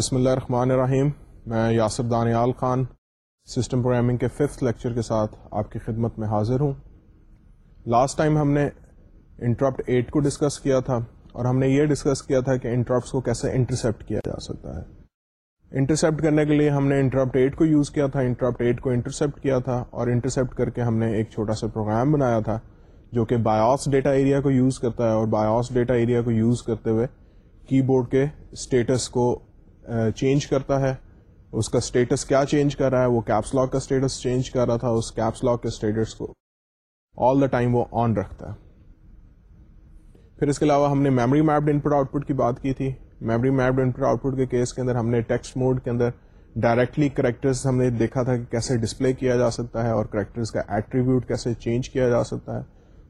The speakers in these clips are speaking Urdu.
بسم اللہ الرحمن الرحیم۔ میں یاسر دانیال خان، سسٹم پروگرامنگ کے ففتھ لیکچر کے ساتھ آپ کی خدمت میں حاضر ہوں۔ لاسٹ ٹائم ہم نے انٹرپٹ ایٹ کو ڈسکس کیا تھا اور ہم نے یہ ڈسکس کیا تھا کہ انٹرپٹس کو کیسے انٹرسیپٹ کیا جا سکتا ہے۔ انٹرسیپٹ کرنے کے لیے ہم نے انٹرپٹ ایٹ کو یوز کیا تھا انٹرپٹ ایٹ کو انٹرسیپٹ کیا تھا اور انٹرسیپٹ کر کے ہم نے ایک چھوٹا سا پروگرام بنایا تھا جو کہ بایوس ڈیٹا ایریا کو یوز کرتا ہے اور بایوس ڈیٹا ایریا کو یوز کرتے ہوئے کی بورڈ کے اسٹیٹس کو چینج کرتا ہے۔ اس کا اسٹیٹس کیا چینج کر رہا ہے؟ وہ کیپس لاک کا اسٹیٹس چینج کر رہا تھا۔ اس کیپس لاک کے اسٹیٹس کو آل دا ٹائم وہ آن رکھتا ہے۔ پھر اس کے علاوہ ہم نے memory mapped input output کی بات کی تھی۔ Memory mapped input output کے کیس کے اندر ہم نے ٹیکسٹ موڈ کے اندر ڈائریکٹلی کریکٹرز ہم نے دیکھا تھا کہ کیسے ڈسپلے کیا جا سکتا ہے اور کریکٹرز کا ایٹریبیوٹ کیسے چینج کیا جا سکتا ہے۔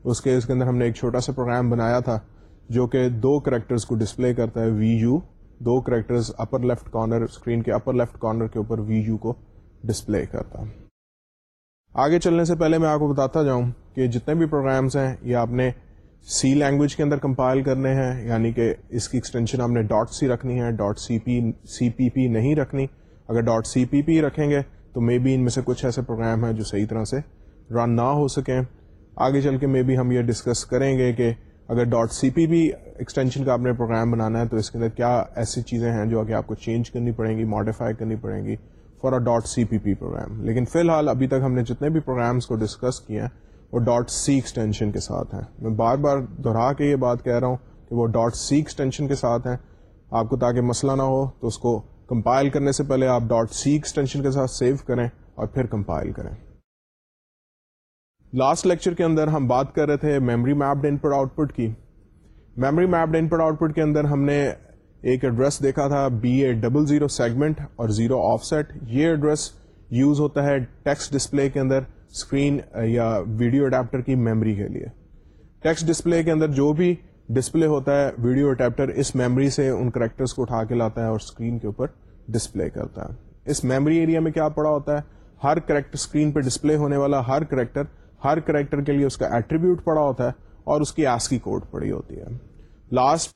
اس کیس کے اندر ہم نے ایک چھوٹا سا پروگرام بنایا تھا جو کہ دو کریکٹرز کو ڈسپلے کرتا ہے۔ وی you do characters upper left corner screen کے اپر لیفٹ کارنر کے اوپر وی یو کو ڈسپلے کرتا آگے چلنے سے پہلے میں آپ کو بتاتا جاؤں کہ جتنے بھی پروگرامس ہیں، یہ آپ نے سی لینگویج کے اندر کمپائل کرنے ہیں یعنی کہ اس کی ایکسٹینشن آپ نے ڈاٹ سی رکھنی ہے ڈاٹ سی پی سی پی پی نہیں رکھنی۔ اگر ڈاٹ سی پی پی رکھیں گے تو مے بی ان میں سے کچھ ایسے پروگرام ہیں جو صحیح طرح سے رن نہ ہو سکیں۔ آگے چل کے مے بی ہم یہ ڈسکس کریں گے کہ اگر ڈاٹ سی پی پی ایکسٹینشن کا آپ نے پروگرام بنانا ہے تو اس کے اندر کیا ایسی چیزیں ہیں جو کہ آپ کو چینج کرنی پڑیں گی ماڈیفائی کرنی پڑیں گی for a dot C P P program لیکن فی الحال ابھی تک ہم نے جتنے بھی پروگرامس کو ڈسکس کیے ہیں، وہ ڈاٹ سی ایکسٹینشن کے ساتھ ہیں. میں بار بار دہرا کے یہ بات کہہ رہا ہوں کہ وہ ڈاٹ سی ایکسٹینشن کے ساتھ ہیں. آپ کو تاکہ مسئلہ نہ ہو تو اس کو کمپائل کرنے سے پہلے آپ ڈاٹ سی ایکسٹینشن کے ساتھ سیو کریں اور پھر کمپائل کریں. لاسٹ لیکچر کے اندر ہم بات کر رہے تھے memory mapped input output کی۔ Memory mapped input output کے اندر ہم نے ایک ایڈریس دیکھا تھا B A double zero segment اور زیرو آف سیٹ یہ ایڈریس یوز ہوتا ہے ٹیکسٹ ڈسپلے کے اندر اسکرین یا ویڈیو اڈیپٹر کی میموری کے لیے۔ ٹیکسٹ ڈسپلے کے اندر جو بھی ڈسپلے ہوتا ہے ویڈیو اڈیپٹر اس میموری سے ان کریکٹرس کو اٹھا کے لاتا ہے اور اسکرین کے اوپر ڈسپلے کرتا ہے۔ اس میموری ایریا میں کیا پڑا ہوتا ہے؟ ہر کریکٹر اسکرین پہ ڈسپلے ہونے والا ہر کریکٹر ہر کریکٹر کے لیے اس کا ایٹریبیوٹ پڑا ہوتا ہے اور اس کی ایس کی کوڈ پڑی ہوتی ہے۔ لاسٹ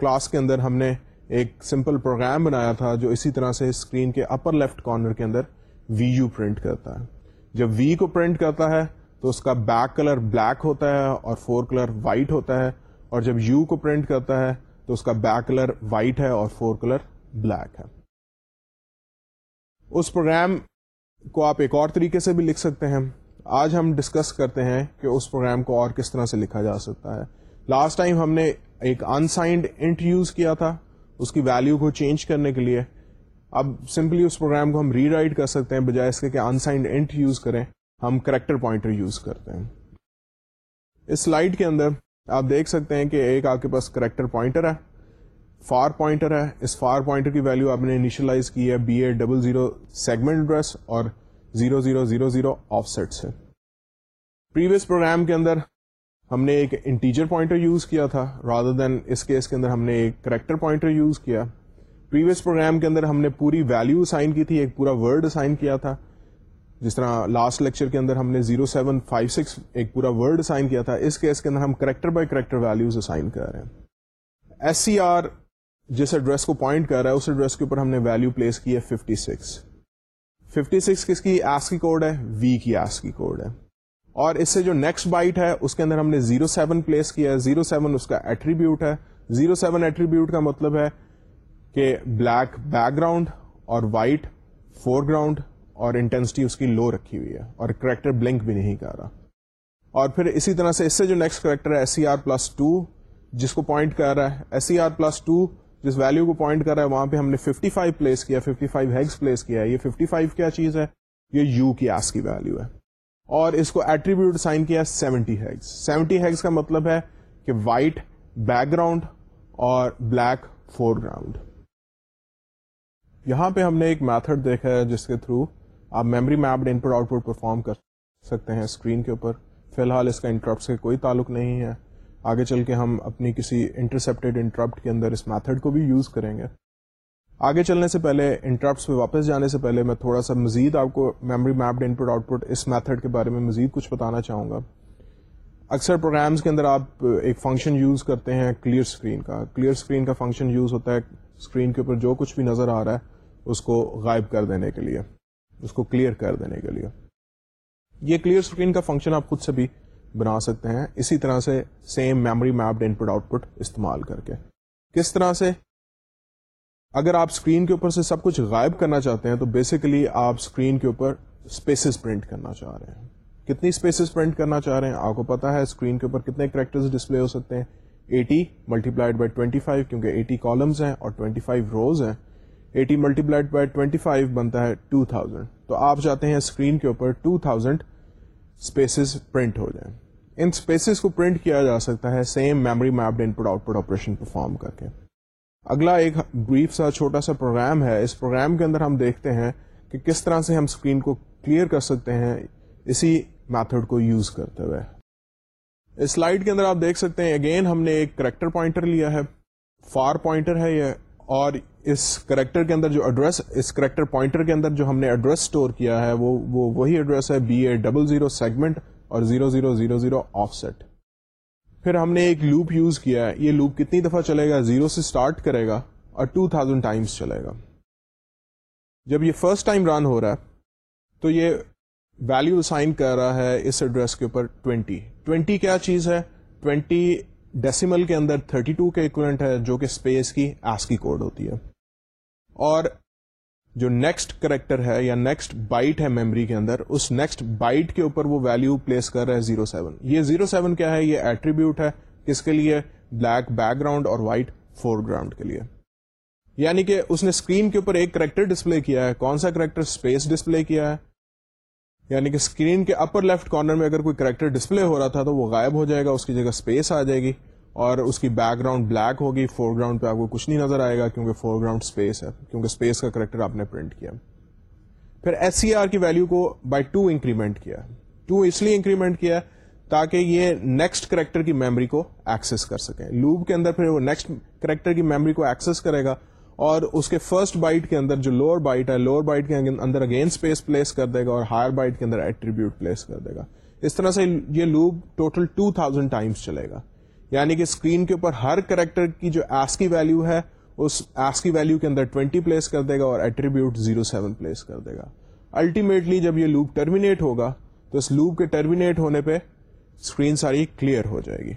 کلاس uh, کے اندر ہم نے ایک سمپل پروگرام بنایا تھا جو اسی طرح سے اسکرین کے اپر لیفٹ کارنر کے اندر وی یو پرنٹ کرتا ہے۔ جب وی کو پرنٹ کرتا ہے تو اس کا بیک کلر بلیک ہوتا ہے اور فور کلر وائٹ ہوتا ہے اور جب یو کو پرنٹ کرتا ہے تو اس کا بیک کلر وائٹ ہے اور فور کلر بلیک ہے۔ اس پروگرام کو آپ ایک اور طریقے سے بھی لکھ سکتے ہیں۔ آج ہم ڈسکس کرتے ہیں کہ اس پروگرام کو اور کس طرح سے لکھا جا سکتا ہے۔ لاسٹ ٹائم ہم نے ایک انسائنڈ انٹ یوز کیا تھا، اس کی ویلو کو چینج کرنے کے لیے۔ اب سمپلی اس پروگرام کو ہم ری رائٹ کر سکتے ہیں، بجائے اس کے کہ انسائنڈ انٹ یوز کریں۔ ہم کریکٹر پوائنٹر یوز کرتے ہیں۔ اس سلائڈ کے اندر آپ دیکھ سکتے ہیں کہ ایک آپ کے پاس کریکٹر پوائنٹر ہے فار پوائنٹر ہے۔ اس فار پوائنٹر کی ویلو آپ نے انیشلائز کی ہے B A double zero segment address اور zero zero zero zero offset سے پریویس پروگرام کے اندر ہم نے ایک انٹیجر پوائنٹر یوز کیا تھا رادر دین اس کیس کے اندر ہم نے ایک کریکٹر پوائنٹر یوز کیا۔ پریویس پروگرام کے اندر ہم نے پوری ویلو اسائن کی تھی، ایک پورا ورڈ اسائن کیا تھا۔ جس طرح لاسٹ لیکچر کے اندر ہم نے زیرو سیون فائیو سکس ایک پورا ورڈ اسائن کیا تھا، اس کیس کے اندر ہم character by character values assign کر رہے ہیں۔ ایس سی آر جس ایڈریس کو پوائنٹ کر رہا ہے، اس ایڈریس کے اوپر ہم نے ویلو پلیس کی ہے ففٹی سکس ففٹی سکس کس کی ایس کی کوڈ ہے؟ وی کی ایس کی کوڈ ہے۔ اور اس سے جو نیکسٹ بائٹ ہے، اس کے اندر ہم نے زیرو سیون پلیس کیا ہے۔ زیرو سیون اس کا ایٹریبیوٹ ہے۔ زیرو سیون ایٹریبیوٹ کا مطلب ہے کہ بلیک بیک گراؤنڈ اور وائٹ فور گراؤنڈ اور انٹینسٹی اس کی لو رکھی ہوئی ہے۔ اور کریکٹر بلنک بھی نہیں کر رہا۔ اور پھر اسی طرح سے اس سے جو نیکسٹ کریکٹر ہے S C R plus two جس کو پوائنٹ کر رہا ہے S C R plus two جس ویلو کو پوائنٹ کر رہا ہے، وہاں پہ ہم نے 55 پلیس کیا 55 ہیگس پلیس کیا، یہ 55 کیا چیز ہے؟ یہ یو کی آس کی ویلو ہے۔ اور اس کو ایٹریبیوٹ سائن کیا سیونٹی ہیگس سیونٹی ہیگس کا مطلب ہے کہ وائٹ بیک گراؤنڈ اور بلیک فور گراؤنڈ یہاں پہ ہم نے ایک میتھڈ دیکھا ہے جس کے تھرو آپ memory mapped input output perform کر سکتے ہیں اسکرین کے اوپر۔ فی الحال اس کا انٹرپٹ سے کوئی تعلق نہیں ہے۔ آگے چل کے ہم اپنی کسی انٹرسپٹیڈ انٹرپٹ کے اندر اس میتھڈ کو بھی یوز کریں گے۔ آگے چلنے سے پہلے انٹرپٹس پہ واپس جانے سے پہلے میں تھوڑا سا مزید آپ کو memory mapped input output اس میتھڈ کے بارے میں مزید کچھ بتانا چاہوں گا۔ اکثر پروگرامز کے اندر آپ ایک فنکشن یوز کرتے ہیں کلیئر اسکرین کا۔ کلیئر اسکرین کا فنکشن یوز ہوتا ہے اسکرین کے اوپر جو کچھ بھی نظر آ رہا ہے، اس کو غائب کر دینے کے لیے، اس کو کلیئر کر دینے کے لیے۔ یہ کلیئر اسکرین کا فنکشن آپ خود سے بھی بنا سکتے ہیں۔ اسی طرح سے same memory mapped input output استعمال کر کے۔ کس طرح سے؟ اگر آپ اسکرین کے اوپر سے سب کچھ غائب کرنا چاہتے ہیں تو بیسیکلی آپ اسکرین کے اوپر اسپیسیز پرنٹ کرنا چاہ رہے ہیں۔ کتنی اسپیسیز پرنٹ کرنا چاہ رہے ہیں؟ آپ کو پتا ہے اسکرین کے اوپر کتنے کریکٹر ڈسپلے ہو سکتے ہیں۔ Eighty multiplied by twenty five کیونکہ ایٹی کالمس ہیں اور ٹوینٹی فائیو روز ہیں۔ Eighty multiplied by twenty five بنتا ہے ٹو تھاؤزینڈ تو آپ چاہتے ہیں اسکرین کے اوپر ٹو تھاؤزینڈ اسپیسیز پرنٹ ہو جائیں۔ ان اسپیسیز کو پرنٹ کیا جا سکتا ہے same memory mapped input output operation perform کر کے۔ اگلا ایک بریف سا چھوٹا سا پروگرام ہے۔ اس پروگرام کے اندر ہم دیکھتے ہیں کہ کس طرح سے ہم اسکرین کو کلیئر کر سکتے ہیں اسی میتھڈ کو یوز کرتے ہوئے۔ اس سلائڈ کے اندر آپ دیکھ سکتے ہیں اگین ہم نے ایک کریکٹر پوائنٹر لیا ہے۔ فار پوائنٹر ہے یہ۔ اور اس کریکٹر کے اندر جو ایڈریس اس کریکٹر پوائنٹر کے اندر جو ہم نے ایڈریس اسٹور کیا ہے، وہ وہی ایڈریس ہے۔ B A double zero segment اور zero zero zero zero offset پھر ہم نے ایک لوپ یوز کیا ہے. یہ لوپ کتنی دفعہ چلے گا؟ زیرو سے اسٹارٹ کرے گا اور ٹو تھاؤزینڈ ٹائمس چلے گا. جب یہ فرسٹ ٹائم رن ہو رہا ہے، تو یہ ویلو اسائن کر رہا ہے اس ایڈریس کے اوپر 20 20 کیا چیز ہے؟ 20 ڈیسیمل کے اندر 32 کے اکولنٹ ہے، جو کہ اسپیس کی ایس کی کوڈ ہوتی ہے. اور جو نیکسٹ کریکٹر ہے یا نیکسٹ بائٹ ہے میموری کے اندر، اس نیکسٹ بائٹ کے اوپر وہ ویلو پلیس کر رہا ہے زیرو سیون یہ زیرو سیون کیا ہے؟ یہ ایٹریبیوٹ ہے کس کے لیے؟ بلیک بیک گراؤنڈ اور وائٹ فور گراؤنڈ کے لیے. یعنی کہ اس نے اسکرین کے اوپر ایک کریکٹر ڈسپلے کیا ہے. کون سا کریکٹر اسپیس ڈسپلے کیا ہے؟ یعنی کہ اسکرین کے اپر لیفٹ کارنر میں اگر کوئی کریکٹر ڈسپلے ہو رہا تھا تو وہ غائب ہو جائے گا، اس کی جگہ اسپیس آ جائے گی. اور اس کی بیک گراؤنڈ بلیک ہوگی فور گراؤنڈ پہ آپ کو کچھ نہیں نظر آئے گا کیونکہ فور گراؤنڈ اسپیس ہے، کیونکہ اسپیس کا کریکٹر آپ نے پرنٹ کیا۔ پھر ایس سی آر کی ویلو کو بائی ٹو انکریمنٹ کیا۔ ٹو اس لیے انکریمنٹ کیا تاکہ یہ نیکسٹ کریکٹر کی میموری کو ایکسس کر سکیں۔ لوب کے اندر پھر وہ نیکسٹ کریکٹر کی میموری کو ایکسس کرے گا اور اس کے فرسٹ بائٹ کے اندر جو لوور بائٹ ہے لوور بائٹ کے اندر اگین اسپیس پلیس کر دے گا اور ہائر بائٹ کے اندر ایٹریبیوٹ پلیس کر دے گا۔ اس طرح سے یہ loop total two thousand times چلے گا۔ یعنی کہ اسکرین کے اوپر ہر کریکٹر کی جو ایس کی ویلو ہے، اس ایس کی ویلو کے اندر 20 پلیس کر دے گا اور ایٹریبیوٹ 07 پلیس کر دے گا۔ الٹیمیٹلی جب یہ لوپ ٹرمینیٹ ہوگا، تو اس لوپ کے ٹرمینیٹ ہونے پہ اسکرین ساری کلیئر ہو جائے گی۔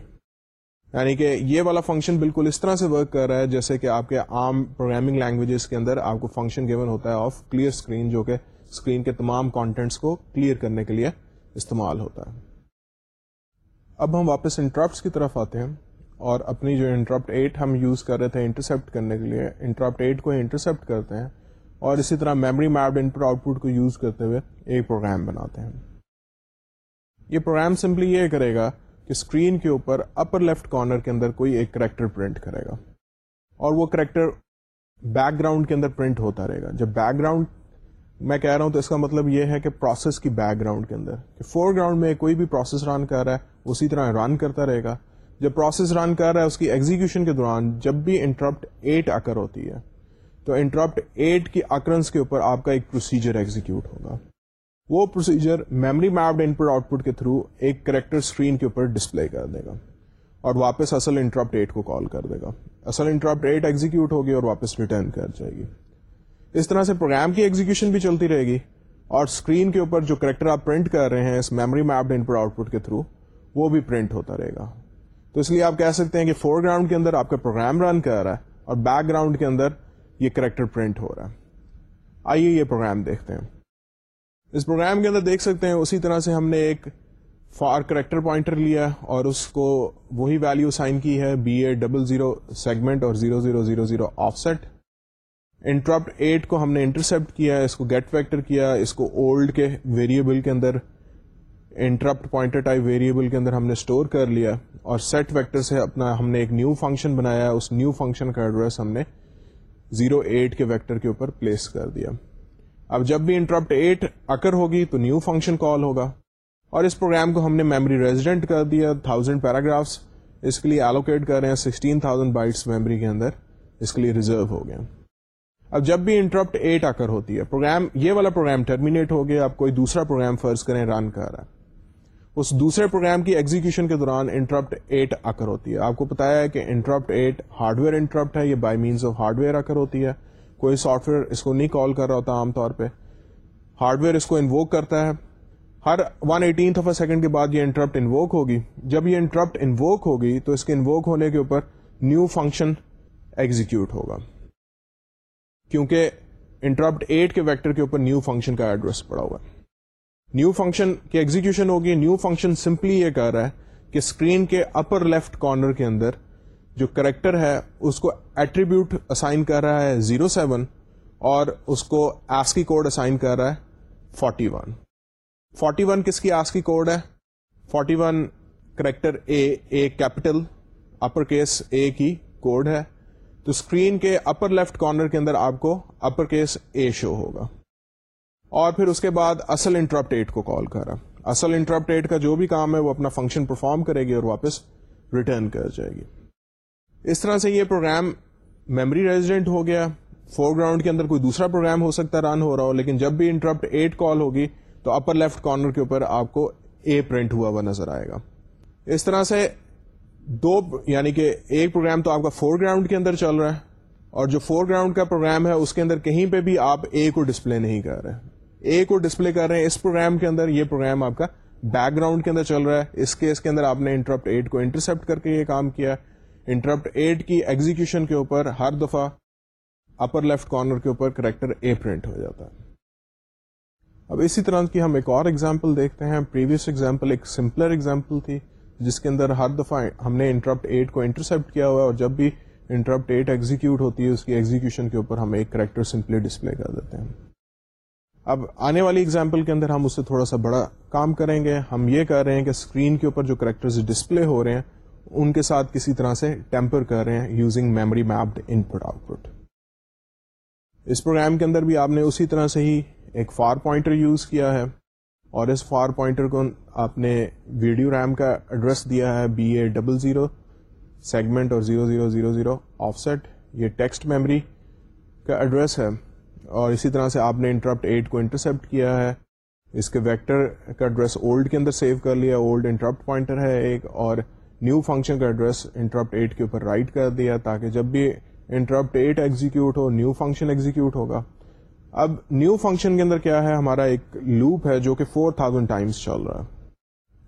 یعنی کہ یہ والا فنکشن بالکل اس طرح سے ورک کر رہا ہے جیسے کہ آپ کے عام پروگرامنگ لینگویجز کے اندر آپ کو فنکشن گیون ہوتا ہے آف کلیئر اسکرین جو کہ اسکرین کے تمام کانٹینٹس کو کلیئر کرنے کے لیے استعمال ہوتا ہے۔ اب ہم واپس انٹرپٹس کی طرف آتے ہیں اور اپنی جو انٹرپٹ ایٹ ہم یوز کر رہے تھے انٹرسپٹ کرنے کے لیے انٹرپٹ ایٹ کو انٹرسپٹ کرتے ہیں اور اسی طرح memory mapped input output کو یوز کرتے ہوئے ایک پروگرام بناتے ہیں۔ یہ پروگرام سمپلی یہ کرے گا کہ اسکرین کے اوپر اپر لیفٹ کارنر کے اندر کوئی ایک کریکٹر پرنٹ کرے گا اور وہ کریکٹر بیک گراؤنڈ کے اندر پرنٹ ہوتا رہے گا۔ جب بیک گراؤنڈ میں کہہ رہا ہوں تو اس کا مطلب یہ ہے کہ پروسیس کی بیک گراؤنڈ کے اندر کہ فور گراؤنڈ میں کوئی بھی پروسیس رن کر رہا ہے اسی طرح رن کرتا رہے گا۔ جب پروسیس رن کر رہا ہے، اس کی ایگزیکشن کے دوران جب بھی انٹرپٹ ایٹ اکر ہوتی ہے، تو انٹرپٹ ایٹ کی اکرنس کے اوپر آپ کا ایک پروسیجر ایگزیکیوٹ ہوگا۔ وہ procedure memory mapped input output کے تھرو ایک کریکٹر اسکرین کے اوپر ڈسپلے کر دے گا اور واپس اصل انٹرپٹ ایٹ کو کال کر دے گا۔ اصل انٹرپٹ ایٹ ایگزیکیوٹ ہوگی اور واپس ریٹرن کر جائے گی۔ اس طرح سے پروگرام کی ایگزیکشن بھی چلتی رہے گی۔ اور اسکرین کے اوپر جو کریکٹر آپ پرنٹ کر رہے ہیں اس memory mapped input output کے تھرو وہ بھی پرنٹ ہوتا رہے گا۔ تو اس لیے آپ کہہ سکتے ہیں کہ فور گراؤنڈ کے اندر آپ کا پروگرام رن کر رہا ہے اور بیک گراؤنڈ کے اندر یہ کریکٹر پرنٹ ہو رہا ہے۔ آئیے یہ پروگرام دیکھتے ہیں۔ اس پروگرام کے اندر دیکھ سکتے ہیں اسی طرح سے ہم نے ایک فار کریکٹر پوائنٹر لیا اور اس کو وہی ویلو سائن کی ہے B A double zero segment اور zero zero zero zero offset interrupt eight کو ہم نے انٹرسپٹ کیا، اس کو گیٹ فیکٹر کیا، اس کو اولڈ کے ویریبل کے اندر انٹرپٹ پوائنٹر ٹائپ ویریبل کے اندر ہم نے اسٹور کر لیا اور سیٹ ویکٹر سے اپنا ہم نے ایک نیو فنکشن بنایا، اس نیو فنکشن کا ایڈریس ہم نے زیرو ایٹ کے ویکٹر کے اوپر پلیس کر دیا۔ اب جب بھی انٹرپٹ ایٹ اکر ہوگی تو نیو فنکشن کال ہوگا۔ اور اس پروگرام کو ہم نے میموری ریزیڈنٹ کر دیا تھاؤزینڈ پیراگرافس اس کے لیے ایلوکیٹ کر رہے ہیں سکسٹین تھاؤزینڈ بائٹس میموری کے اندر اس کے لیے ریزرو ہو گیا اب جب بھی انٹرپٹ ایٹ آ کر ہوتی ہے پروگرام یہ والا پروگرام ٹرمینیٹ ہو گیا، اب کوئی دوسرا پروگرام فرض کریں رن کر رہا ہے۔ اس دوسرے پروگرام کی ایگزیکشن کے دوران انٹرپٹ ایٹ اکر ہوتی ہے۔ آپ کو بتایا ہے کہ interrupt eight hardware interrupt ہے، یہ by means of hardware occur ہوتی ہے۔ کوئی سافٹ ویئر اس کو نہیں کال کر رہا ہوتا عام طور پہ۔ ہارڈ ویئر اس کو انووک کرتا ہے۔ ہر one eighteenth of a second کے بعد یہ انٹرپٹ انووک ہوگی۔ جب یہ انٹرپٹ انووک ہوگی، تو اس کے انووک ہونے کے اوپر نیو فنکشن ایگزیکیوٹ ہوگا۔ کیونکہ انٹرپٹ ایٹ کے ویکٹر کے اوپر نیو فنکشن کا ایڈریس پڑا ہوا ہے۔ نیو فنکشن کی ایگزیکشن ہوگی۔ نیو فنکشن سمپلی یہ کہہ رہا ہے کہ اسکرین کے اپر لیفٹ کارنر کے اندر جو کریکٹر ہے، اس کو ایٹریبیوٹ اسائن کر رہا ہے زیرو سیون اور اس کو آسکی کوڈ اسائن کر رہا ہے فورٹی ون فورٹی ون کس کی آسکی کوڈ ہے؟ Forty one character A A capital upper case A کی کوڈ ہے۔ تو اسکرین کے اپر لیفٹ کارنر کے اندر آپ کو اپر کیس اے شو ہوگا۔ اور پھر اس کے بعد اصل انٹرپٹ ایٹ کو کال کرا۔ اصل انٹرپٹ ایٹ کا جو بھی کام ہے وہ اپنا فنکشن پرفارم کرے گی اور واپس ریٹرن کر جائے گی۔ اس طرح سے یہ پروگرام میموری ریزیڈنٹ ہو گیا۔ فور گراؤنڈ کے اندر کوئی دوسرا پروگرام ہو سکتا ہے رن ہو رہا ہو، لیکن جب بھی انٹرپٹ ایٹ کال ہوگی تو اپر لیفٹ کارنر کے اوپر آپ کو اے پرنٹ ہوا ہوا نظر آئے گا۔ اس طرح سے دو یعنی کہ ایک پروگرام تو آپ کا فور گراؤنڈ کے اندر چل رہا ہے اور جو فور گراؤنڈ کا پروگرام ہے اس کے اندر کہیں پہ بھی آپ اے کو ڈسپلے نہیں کر رہے اے کو ڈسپلے کر رہے ہیں اس پروگرام کے اندر، یہ پروگرام آپ کا بیک گراؤنڈ کے اندر چل رہا ہے۔ اس کیس کے اندر آپ نے انٹرپٹ ایٹ کو انٹرسپٹ کر کے یہ کام کیا انٹرپٹ ایٹ کی ایگزیکشن کے اوپر ہر دفعہ اپر لیفٹ کارنر کے اوپر کریکٹر اے پرنٹ ہو جاتا ہے۔ اب اسی طرح کی ہم ایک اور ایگزامپل دیکھتے ہیں۔ پریویس ایگزامپل ایک سمپلر ایگزامپل تھی۔ جس کے اندر ہر دفعہ ہم نے انٹرپٹ ایٹ کو انٹرسپٹ کیا ہوا ہے اور جب بھی انٹرپٹ ایٹ ایگزیکیوٹ ہوتی ہے، اس کی ایگزیکشن کے اوپر ہم ایک کریکٹر سمپلی ڈسپلے کر دیتے ہیں۔ اب آنے والی ایگزامپل کے اندر ہم اس سے تھوڑا سا بڑا کام کریں گے۔ ہم یہ کر رہے ہیں کہ اسکرین کے اوپر جو کریکٹر ڈسپلے ہو رہے ہیں، ان کے ساتھ کسی طرح سے ٹیمپر کر رہے ہیں using memory mapped input output اس پروگرام کے اندر بھی آپ نے اسی طرح سے ہی ایک فار پوائنٹر یوز کیا ہے۔ اور اس فار پوائنٹر کو آپ نے ویڈیو ریم کا ایڈریس دیا ہے B A double zero segment اور zero zero zero zero offset یہ ٹیکسٹ میموری کا ایڈریس ہے اور اسی طرح سے آپ نے انٹرپٹ ایٹ کو انٹرسپٹ کیا ہے. اس کے ویکٹر کا ایڈریس اولڈ کے اندر سیو کر لیا. اولڈ انٹرپٹ پوائنٹر ہے ایک اور نیو فنکشن کا ایڈریس انٹرپٹ ایٹ کے اوپر رائٹ کر دیا تاکہ جب بھی انٹرپٹ ایٹ ایگزیکیوٹ ہو، نیو فنکشن ایگزیکیوٹ ہوگا اب نیو فنکشن کے اندر کیا ہے؟ ہمارا ایک لوپ ہے جو کہ فور تھاؤزینڈ ٹائمس چل رہا ہے۔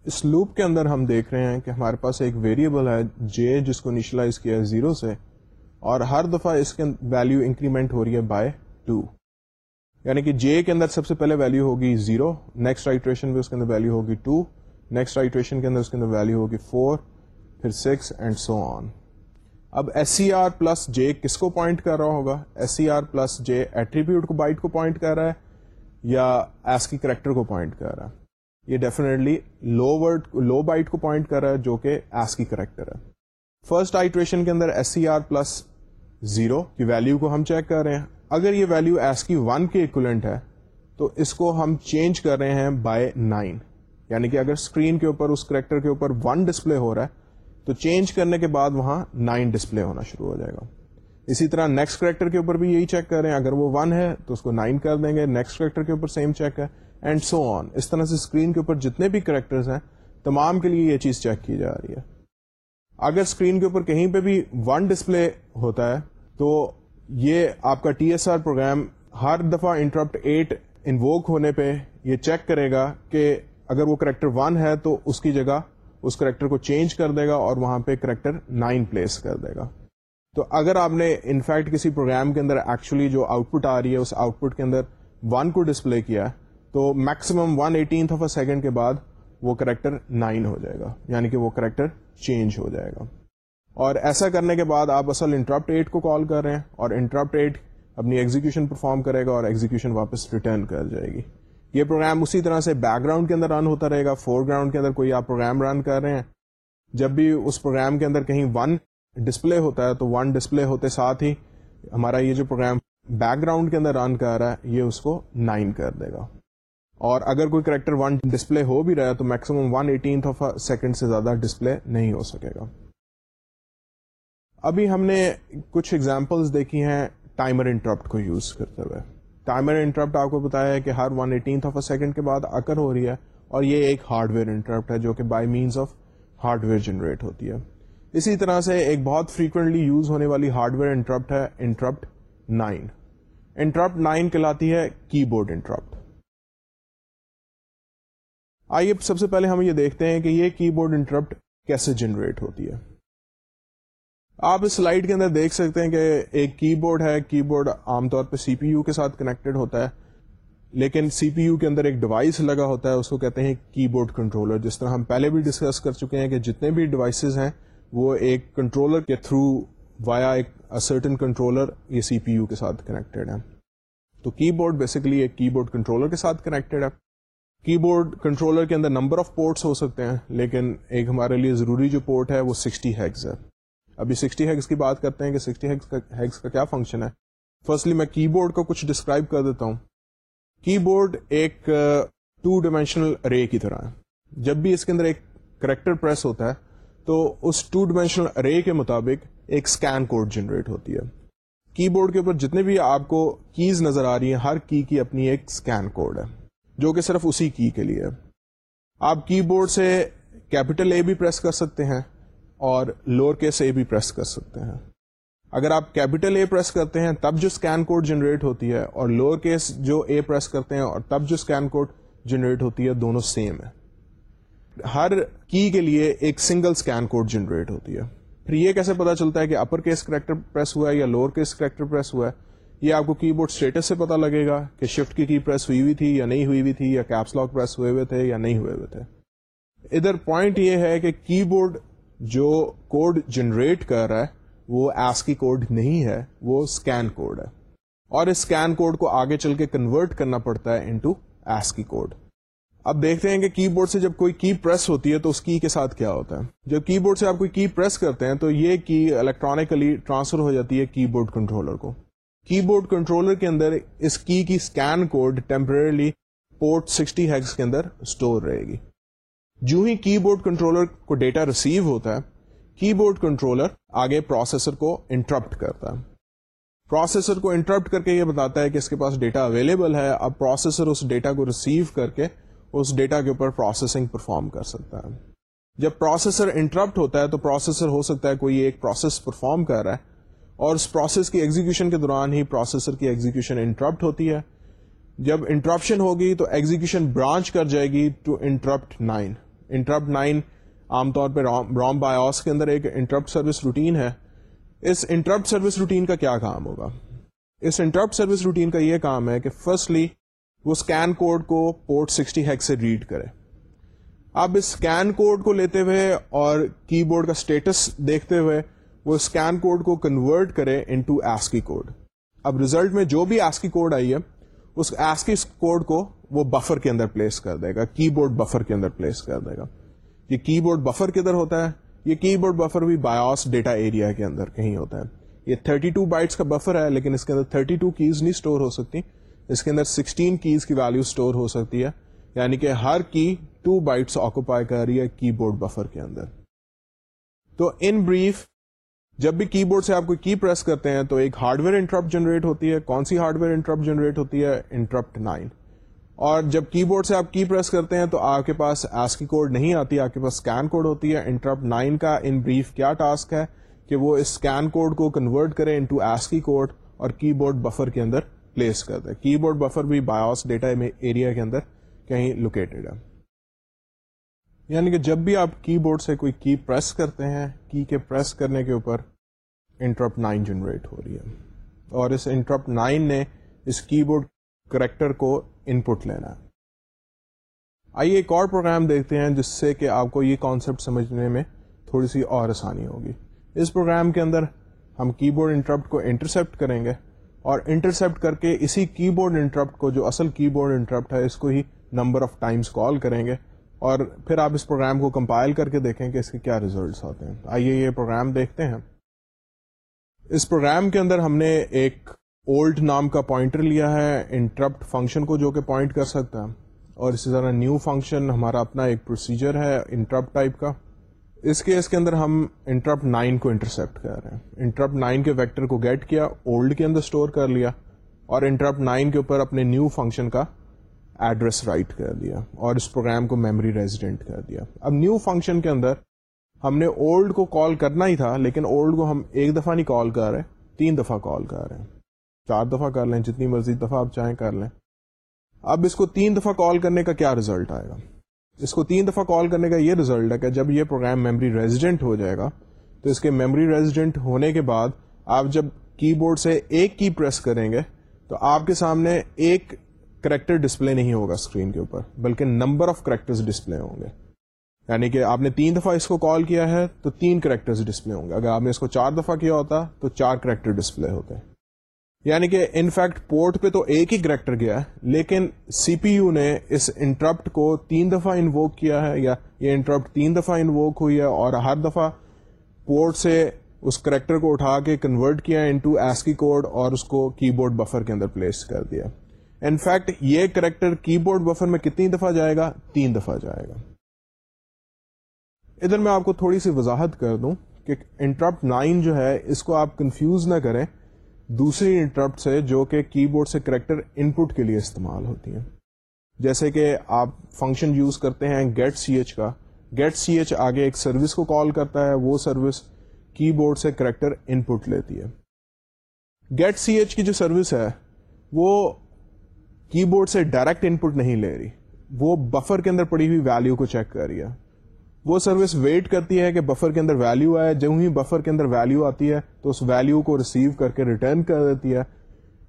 اس لوپ کے اندر ہم دیکھ رہے ہیں کہ ہمارے پاس ایک ویریبل ہے جے جس کو نیشلائز کیا ہے زیرو سے، اور ہر دفعہ اس کے ویلو انکریمنٹ ہو رہی ہے بائی ٹو یعنی کہ جے کے اندر سب سے پہلے ویلو ہوگی زیرو نیکسٹ آئیٹریشن میں اس کے اندر ویلو ہوگی ٹو نیکسٹ آئیٹریشن کے اندر اس کے اندر ویلو ہوگی فور پھر سکس اینڈ سو آن اب S C R plus J کس کو پوائنٹ کر رہا ہوگا؟ S C R plus J attribute کو بائٹ کو پوائنٹ کر رہا ہے یا ایس کی کریکٹر کو پوائنٹ کر رہا ہے؟ یہ definitely low word low byte کو پوائنٹ کر رہا ہے جو کہ ایس کی کریکٹر ہے۔ فرسٹ آئیٹریشن کے اندر S C R plus zero کی ویلو کو ہم چیک کر رہے ہیں۔ اگر یہ ویلو ایس کی ون کے اکولنٹ ہے، تو اس کو ہم چینج کر رہے ہیں بائی نائن یعنی کہ اگر اسکرین کے اوپر، اس کریکٹر کے اوپر ون ڈسپلے ہو رہا ہے تو چینج کرنے کے بعد وہاں نائن ڈسپلے ہونا شروع ہو جائے گا۔ اسی طرح نیکسٹ کریکٹر کے اوپر بھی یہی چیک کر رہے ہیں۔ اگر وہ ون ہے تو اس کو نائن کر دیں گے۔ نیکسٹ کریکٹر کے اوپر سیم چیک ہے اینڈ سو آن اس طرح سے اسکرین کے اوپر جتنے بھی کریکٹر ہیں، تمام کے لیے یہ چیز چیک کی جا رہی ہے۔ اگر اسکرین کے اوپر کہیں پہ بھی ون ڈسپلے ہوتا ہے، تو یہ آپ کا ٹی ایس آر پروگرام ہر دفعہ انٹرپٹ ایٹ انووک ہونے پہ یہ چیک کرے گا کہ اگر وہ کریکٹر ون ہے تو اس کی جگہ اس کریکٹر کو چینج کر دے گا اور وہاں پہ کریکٹر نائن پلیس کر دے گا۔ تو اگر آپ نے انفیکٹ کسی پروگرام کے اندر ایکچولی جو آؤٹ پٹ آ رہی ہے، اس آؤٹ پٹ کے اندر ون کو ڈسپلے کیا تو maximum one eighteenth of a second کے بعد وہ کریکٹر نائن ہو جائے گا۔ یعنی کہ وہ کریکٹر چینج ہو جائے گا۔ اور ایسا کرنے کے بعد آپ اصل انٹرپٹ ایٹ کو کال کر رہے ہیں اور انٹرپٹ ایٹ اپنی ایگزیکشن پرفارم کرے گا اور ایگزیکشن واپس ریٹرن کر جائے گی۔ یہ پروگرام اسی طرح سے بیک گراؤنڈ کے اندر رن ہوتا رہے گا۔ فور گراؤنڈ کے اندر کوئی آپ پروگرام رن کر رہے ہیں۔ جب بھی اس پروگرام کے اندر کہیں ون ڈسپلے ہوتا ہے تو ون ڈسپلے ہوتے ساتھ ہی ہمارا یہ جو پروگرام بیک گراؤنڈ کے اندر رن کر رہا ہے، یہ اس کو نائن کر دے گا۔ اور اگر کوئی کریکٹر ون ڈسپلے ہو بھی رہا ہے تو maximum one eighteenth of second سے زیادہ ڈسپلے نہیں ہو سکے گا۔ ابھی ہم نے کچھ ایگزامپلس دیکھی ہیں ٹائمر انٹرپٹ کو یوز کرتے ہوئے۔ ٹائمر انٹرپٹ آپ کو بتایا ہے کہ ہر one eighteenth of a second کے بعد اکر ہو رہی ہے اور یہ ایک ہارڈ ویئر انٹرپٹ ہے جو کہ by means of hardware generate ہوتی ہے۔ اسی طرح سے ایک بہت فریکوینٹلی یوز ہونے والی ہارڈ ویئر انٹرپٹ ہے انٹرپٹ نائن انٹرپٹ نائن کہلاتی ہے کی بورڈ انٹرپٹ آئیے سب سے پہلے ہم یہ دیکھتے ہیں کہ یہ کی بورڈ انٹرپٹ کیسے جنریٹ ہوتی ہے۔ آپ اس سلائڈ کے اندر دیکھ سکتے ہیں کہ ایک کی بورڈ ہے، کی بورڈ عام طور پہ سی پی یو کے ساتھ کنیکٹڈ ہوتا ہے، لیکن سی پی یو کے اندر ایک ڈیوائس لگا ہوتا ہے، اس کو کہتے ہیں کی بورڈ کنٹرولر۔ جس طرح ہم پہلے بھی ڈسکس کر چکے ہیں کہ جتنے بھی ڈیوائسز ہیں، وہ ایک کنٹرولر کے تھرو وایا ایک سرٹن کنٹرولر یہ سی پی یو کے ساتھ کنیکٹڈ ہے تو کی بورڈ بیسکلی ایک کی بورڈ کنٹرولر کے ساتھ کنیکٹڈ ہے۔ کی بورڈ کنٹرولر کے اندر نمبر آف پورٹس ہو سکتے ہیں، لیکن ایک ہمارے لیے ضروری جو پورٹ ہے، وہ سکسٹی ہیگز ہے۔ ابھی سکسٹی ہیگز کی بات کرتے ہیں کہ سکسٹی ہیگز کا کیا فنکشن ہے؟ فرسٹلی میں کی بورڈ کو کچھ ڈسکرائب کر دیتا ہوں۔ کی بورڈ ایک ٹو ڈائمینشنل رے کی طرح ہے۔ جب بھی اس کے اندر ایک کریکٹر پریس ہوتا ہے، تو اس ٹو ڈائمینشنل رے کے مطابق ایک اسکین کوڈ جنریٹ ہوتی ہے۔ کی بورڈ کے اوپر جتنے بھی آپ کو کیز نظر آ رہی ہیں، ہر کی کی اپنی ایک اسکین کوڈ ہے، جو کہ صرف اسی کی کے لیے آپ کی بورڈ سے کیپیٹل اے بھی پریس کر سکتے ہیں۔ اور لوور کیس اے بھی پریس کر سکتے ہیں۔ اگر آپ کیپیٹل اے پریس کرتے ہیں، تب جو اسکین کوڈ جنریٹ ہوتی ہے اور لوور کیس جو اے پریس کرتے ہیں اور تب جو اسکین کوڈ جنریٹ ہوتی ہے، دونوں سیم ہے ہر کی کے لیے ایک سنگل اسکین کوڈ جنریٹ ہوتی ہے۔ پھر یہ کیسے پتا چلتا ہے کہ اپر کیس کریکٹر پریس ہوا ہے یا لوور کیس کریکٹر پریس ہوا ہے؟ یہ آپ کو کی بورڈ اسٹیٹس سے پتا لگے گا کہ شفٹ کی کی پریس ہوئی ہوئی تھی یا نہیں ہوئی ہوئی تھی یا کیپس لاک پریس ہوئے ہوئے تھے یا نہیں ہوئے ہوئے تھے۔ ادھر پوائنٹ یہ ہے کہ کی بورڈ جو کوڈ جنریٹ کر رہا ہے، وہ ایس کی کوڈ نہیں ہے، وہ اسکین کوڈ ہے۔ اور اس اسکین کوڈ کو آگے چل کے کنورٹ کرنا پڑتا ہے انٹو ایس کی کوڈ۔ اب دیکھتے ہیں کہ کی بورڈ سے جب کوئی کی پریس ہوتی ہے تو اس کی کے ساتھ کیا ہوتا ہے۔ جب کی بورڈ سے آپ کوئی کی پریس کرتے ہیں تو یہ کی الیکٹرانکلی ٹرانسفر ہو جاتی ہے کی بورڈ کنٹرولر کو۔ کی بورڈ کنٹرولر کے اندر اس کی key scan code temporarily port sixty hex کے اندر اسٹور رہے گی۔ جو ہی کی بورڈ کنٹرولر کو ڈیٹا ریسیو ہوتا ہے، کی بورڈ کنٹرولر آگے پروسیسر کو انٹرپٹ کرتا ہے۔ پروسیسر کو انٹرپٹ کر کے یہ بتاتا ہے کہ اس کے پاس ڈیٹا اویلیبل ہے، اب پروسیسر اس ڈیٹا کو ریسیو کر کے اس ڈیٹا کے اوپر پروسیسنگ پرفارم کر سکتا ہے۔ جب پروسیسر انٹرپٹ ہوتا ہے تو پروسیسر ہو سکتا ہے کوئی ایک پروسیس پرفارم کر رہا ہے اور اس پروسیس کی ایگزیکشن کے دوران ہی پروسیسر کی ایگزیکشن انٹرپٹ ہوتی ہے۔ جب انٹرپشن ہوگی تو ایگزیکشن برانچ کر جائے گی to interrupt nine interrupt nine عام طور پہ روم بایوس کے اندر ایک انٹرپٹ سروس روٹین ہے۔ اس انٹرپٹ سروس روٹین کا کیا کام ہوگا؟ اس انٹرپٹ سروس روٹین کا یہ کام ہے کہ فرسٹلی وہ اسکین کوڈ کو پورٹ سکسٹی ہیک سے ریڈ کرے۔ اب اس اسکین کوڈ کو لیتے ہوئے اور کی بورڈ کا اسٹیٹس دیکھتے ہوئے وہ اسکین کوڈ کو کنورٹ کرے انٹو ایسکی کوڈ اب ریزلٹ میں جو بھی ایسکی کوڈ آئی ہے، اس ایسکی کوڈ کو وہ بفر کے اندر پلیس کر دے گا، کی بورڈ بفر کے اندر پلیس کر دے گا۔ یہ کی بورڈ بفر کدھر ہوتا ہے، یہ کی بورڈ بفر بھی بایوس ڈیٹا ایریا کے اندر کہیں ہوتا ہے۔ یہ 32 بائٹس کا بفر ہے، لیکن اس کے اندر 32 کیز نہیں اسٹور ہو سکتی۔ اس کے اندر 16 کیز کی ویلو اسٹور ہو سکتی ہے۔ یعنی کہ ہر کی 2 بائٹس آکوپائی کر رہی ہے کی بورڈ بفر کے اندر۔ تو ان بریف جب بھی کی بورڈ سے آپ کوئی کی پریس کرتے ہیں تو ایک ہارڈ ویئر انٹرپٹ جنریٹ ہوتی ہے۔ کون سی ہارڈ ویئر انٹرپٹ جنریٹ ہوتی ہے؟ انٹرپٹ نائن اور جب کی بورڈ سے آپ کی پریس کرتے ہیں تو آپ کے پاس ایس کی کوڈ نہیں آتی، آپ کے پاس اسکین کوڈ ہوتی ہے۔ انٹرپٹ نائن کا ان بریف کیا ٹاسک ہے کہ وہ اس اسکین کوڈ کو کنورٹ کرے انٹو ایس کی کوڈ اور کی بورڈ بفر کے اندر پلیس کر دے۔ کی بورڈ بفر بھی بایوس ڈیٹا ایریا کے اندر کہیں لوکیٹڈ ہے۔ یعنی کہ جب بھی آپ کی بورڈ سے کوئی کی پریس کرتے ہیں، کی کے پریس کرنے کے اوپر انٹرپٹ نائن جنریٹ ہو رہی ہے۔ اور اس انٹرپٹ نائن نے اس کی بورڈ کریکٹر کو ان پٹ لینا ہے۔ آئیے ایک اور پروگرام دیکھتے ہیں، جس سے کہ آپ کو یہ کانسیپٹ سمجھنے میں تھوڑی سی اور آسانی ہوگی۔ اس پروگرام کے اندر ہم کی بورڈ انٹرپٹ کو انٹرسپٹ کریں گے اور انٹرسپٹ کر کے اسی کی بورڈ انٹرپٹ کو، جو اصل کی بورڈ انٹرپٹ ہے، اس کو ہی نمبر آف ٹائمس کال کریں گے۔ اور پھر آپ اس پروگرام کو کمپائل کر کے دیکھیں کہ اس کے کیا ریزلٹس آتے ہیں۔ آئیے یہ پروگرام دیکھتے ہیں۔ اس پروگرام کے اندر ہم نے ایک اولڈ نام کا پوائنٹر لیا ہے انٹرپٹ فنکشن کو جو کہ پوائنٹ کر سکتا ہے۔ اور اسی طرح نیو فنکشن ہمارا اپنا ایک پروسیجر ہے انٹرپٹ ٹائپ کا۔ اس کیس کے اندر ہم انٹرپٹ نائن کو انٹرسپٹ کر رہے ہیں۔ انٹرپٹ نائن کے ویکٹر کو گیٹ کیا اولڈ کے اندر اسٹور کر لیا۔ اور انٹرپٹ نائن کے اوپر اپنے نیو فنکشن کا ایڈریس رائٹ کر دیا اور اس پروگرام کو میموری ریزیڈنٹ کر دیا۔ اب نیو فنکشن کے اندر ہم نے اولڈ کو کال کرنا ہی تھا، لیکن اولڈ کو ہم ایک دفعہ نہیں کال کر رہے، تین دفعہ کال کر رہے ہیں۔ چار دفعہ کر لیں، جتنی مرضی دفعہ آپ چاہیں کر لیں۔ اب اس کو تین دفعہ کال کرنے کا کیا ریزلٹ آئے گا؟ اس کو تین دفعہ کال کرنے کا یہ ریزلٹ ہے کہ جب یہ پروگرام میموری ریزیڈنٹ ہو جائے گا، تو اس کے میموری ریزیڈنٹ ہونے کے بعد آپ جب کی بورڈ سے ایک کی پریس کریں گے، تو آپ کے سامنے ایک کریکٹر ڈسپلے نہیں ہوگا اسکرین کے اوپر، بلکہ نمبر آف کریکٹر ڈسپلے ہوں گے۔ یعنی کہ آپ نے تین دفعہ اس کو کال کیا ہے، تو تین کریکٹر ڈسپلے ہوں گے۔ اگر آپ نے اس کو چار دفعہ کیا ہوتا، تو چار کریکٹر ڈسپلے ہوتے۔ یعنی کہ انفیکٹ پورٹ پہ تو ایک ہی کریکٹر گیا لیکن سی پی یو نے اس انٹرپٹ کو تین دفعہ انووک کیا ہے یا یہ انٹرپٹ تین دفعہ انووک ہوئی ہے اور ہر دفعہ پورٹ سے اس کریکٹر کو اٹھا کے کنورٹ کیا انٹو ایسکی کوڈ اور اس کو کی بورڈ بفر کے اندر پلیس کر دیا۔ انفیکٹ یہ کریکٹر کی بورڈ بفر میں کتنی دفعہ جائے گا؟ تین دفعہ جائے گا۔ ادھر میں آپ کو تھوڑی سی وضاحت کر دوں کہ انٹرپٹ نائن جو ہے، اس کو آپ کنفیوز نہ کریں۔ دوسری انٹرپٹ سے جو کہ کی بورڈ سے کریکٹر ان پٹ کے لیے استعمال ہوتی ہیں۔ جیسے کہ آپ فنکشن یوز کرتے ہیں گیٹ سی ایچ کا۔ گیٹ سی ایچ آگے ایک سروس کو کال کرتا ہے، وہ سروس کی بورڈ سے کریکٹر ان پٹ لیتی ہے۔ گیٹ سی ایچ کی جو سروس ہے، وہ کی بورڈ سے ڈائریکٹ ان پٹ نہیں لے رہی۔ وہ بفر کے اندر پڑی ہوئی ویلو کو چیک کر رہی ہے۔ وہ سروس ویٹ کرتی ہے کہ بفر کے اندر ویلو آئے، جب ہی بفر کے اندر ویلو آتی ہے تو اس ویلو کو ریسیو کر کے ریٹرن کر دیتی ہے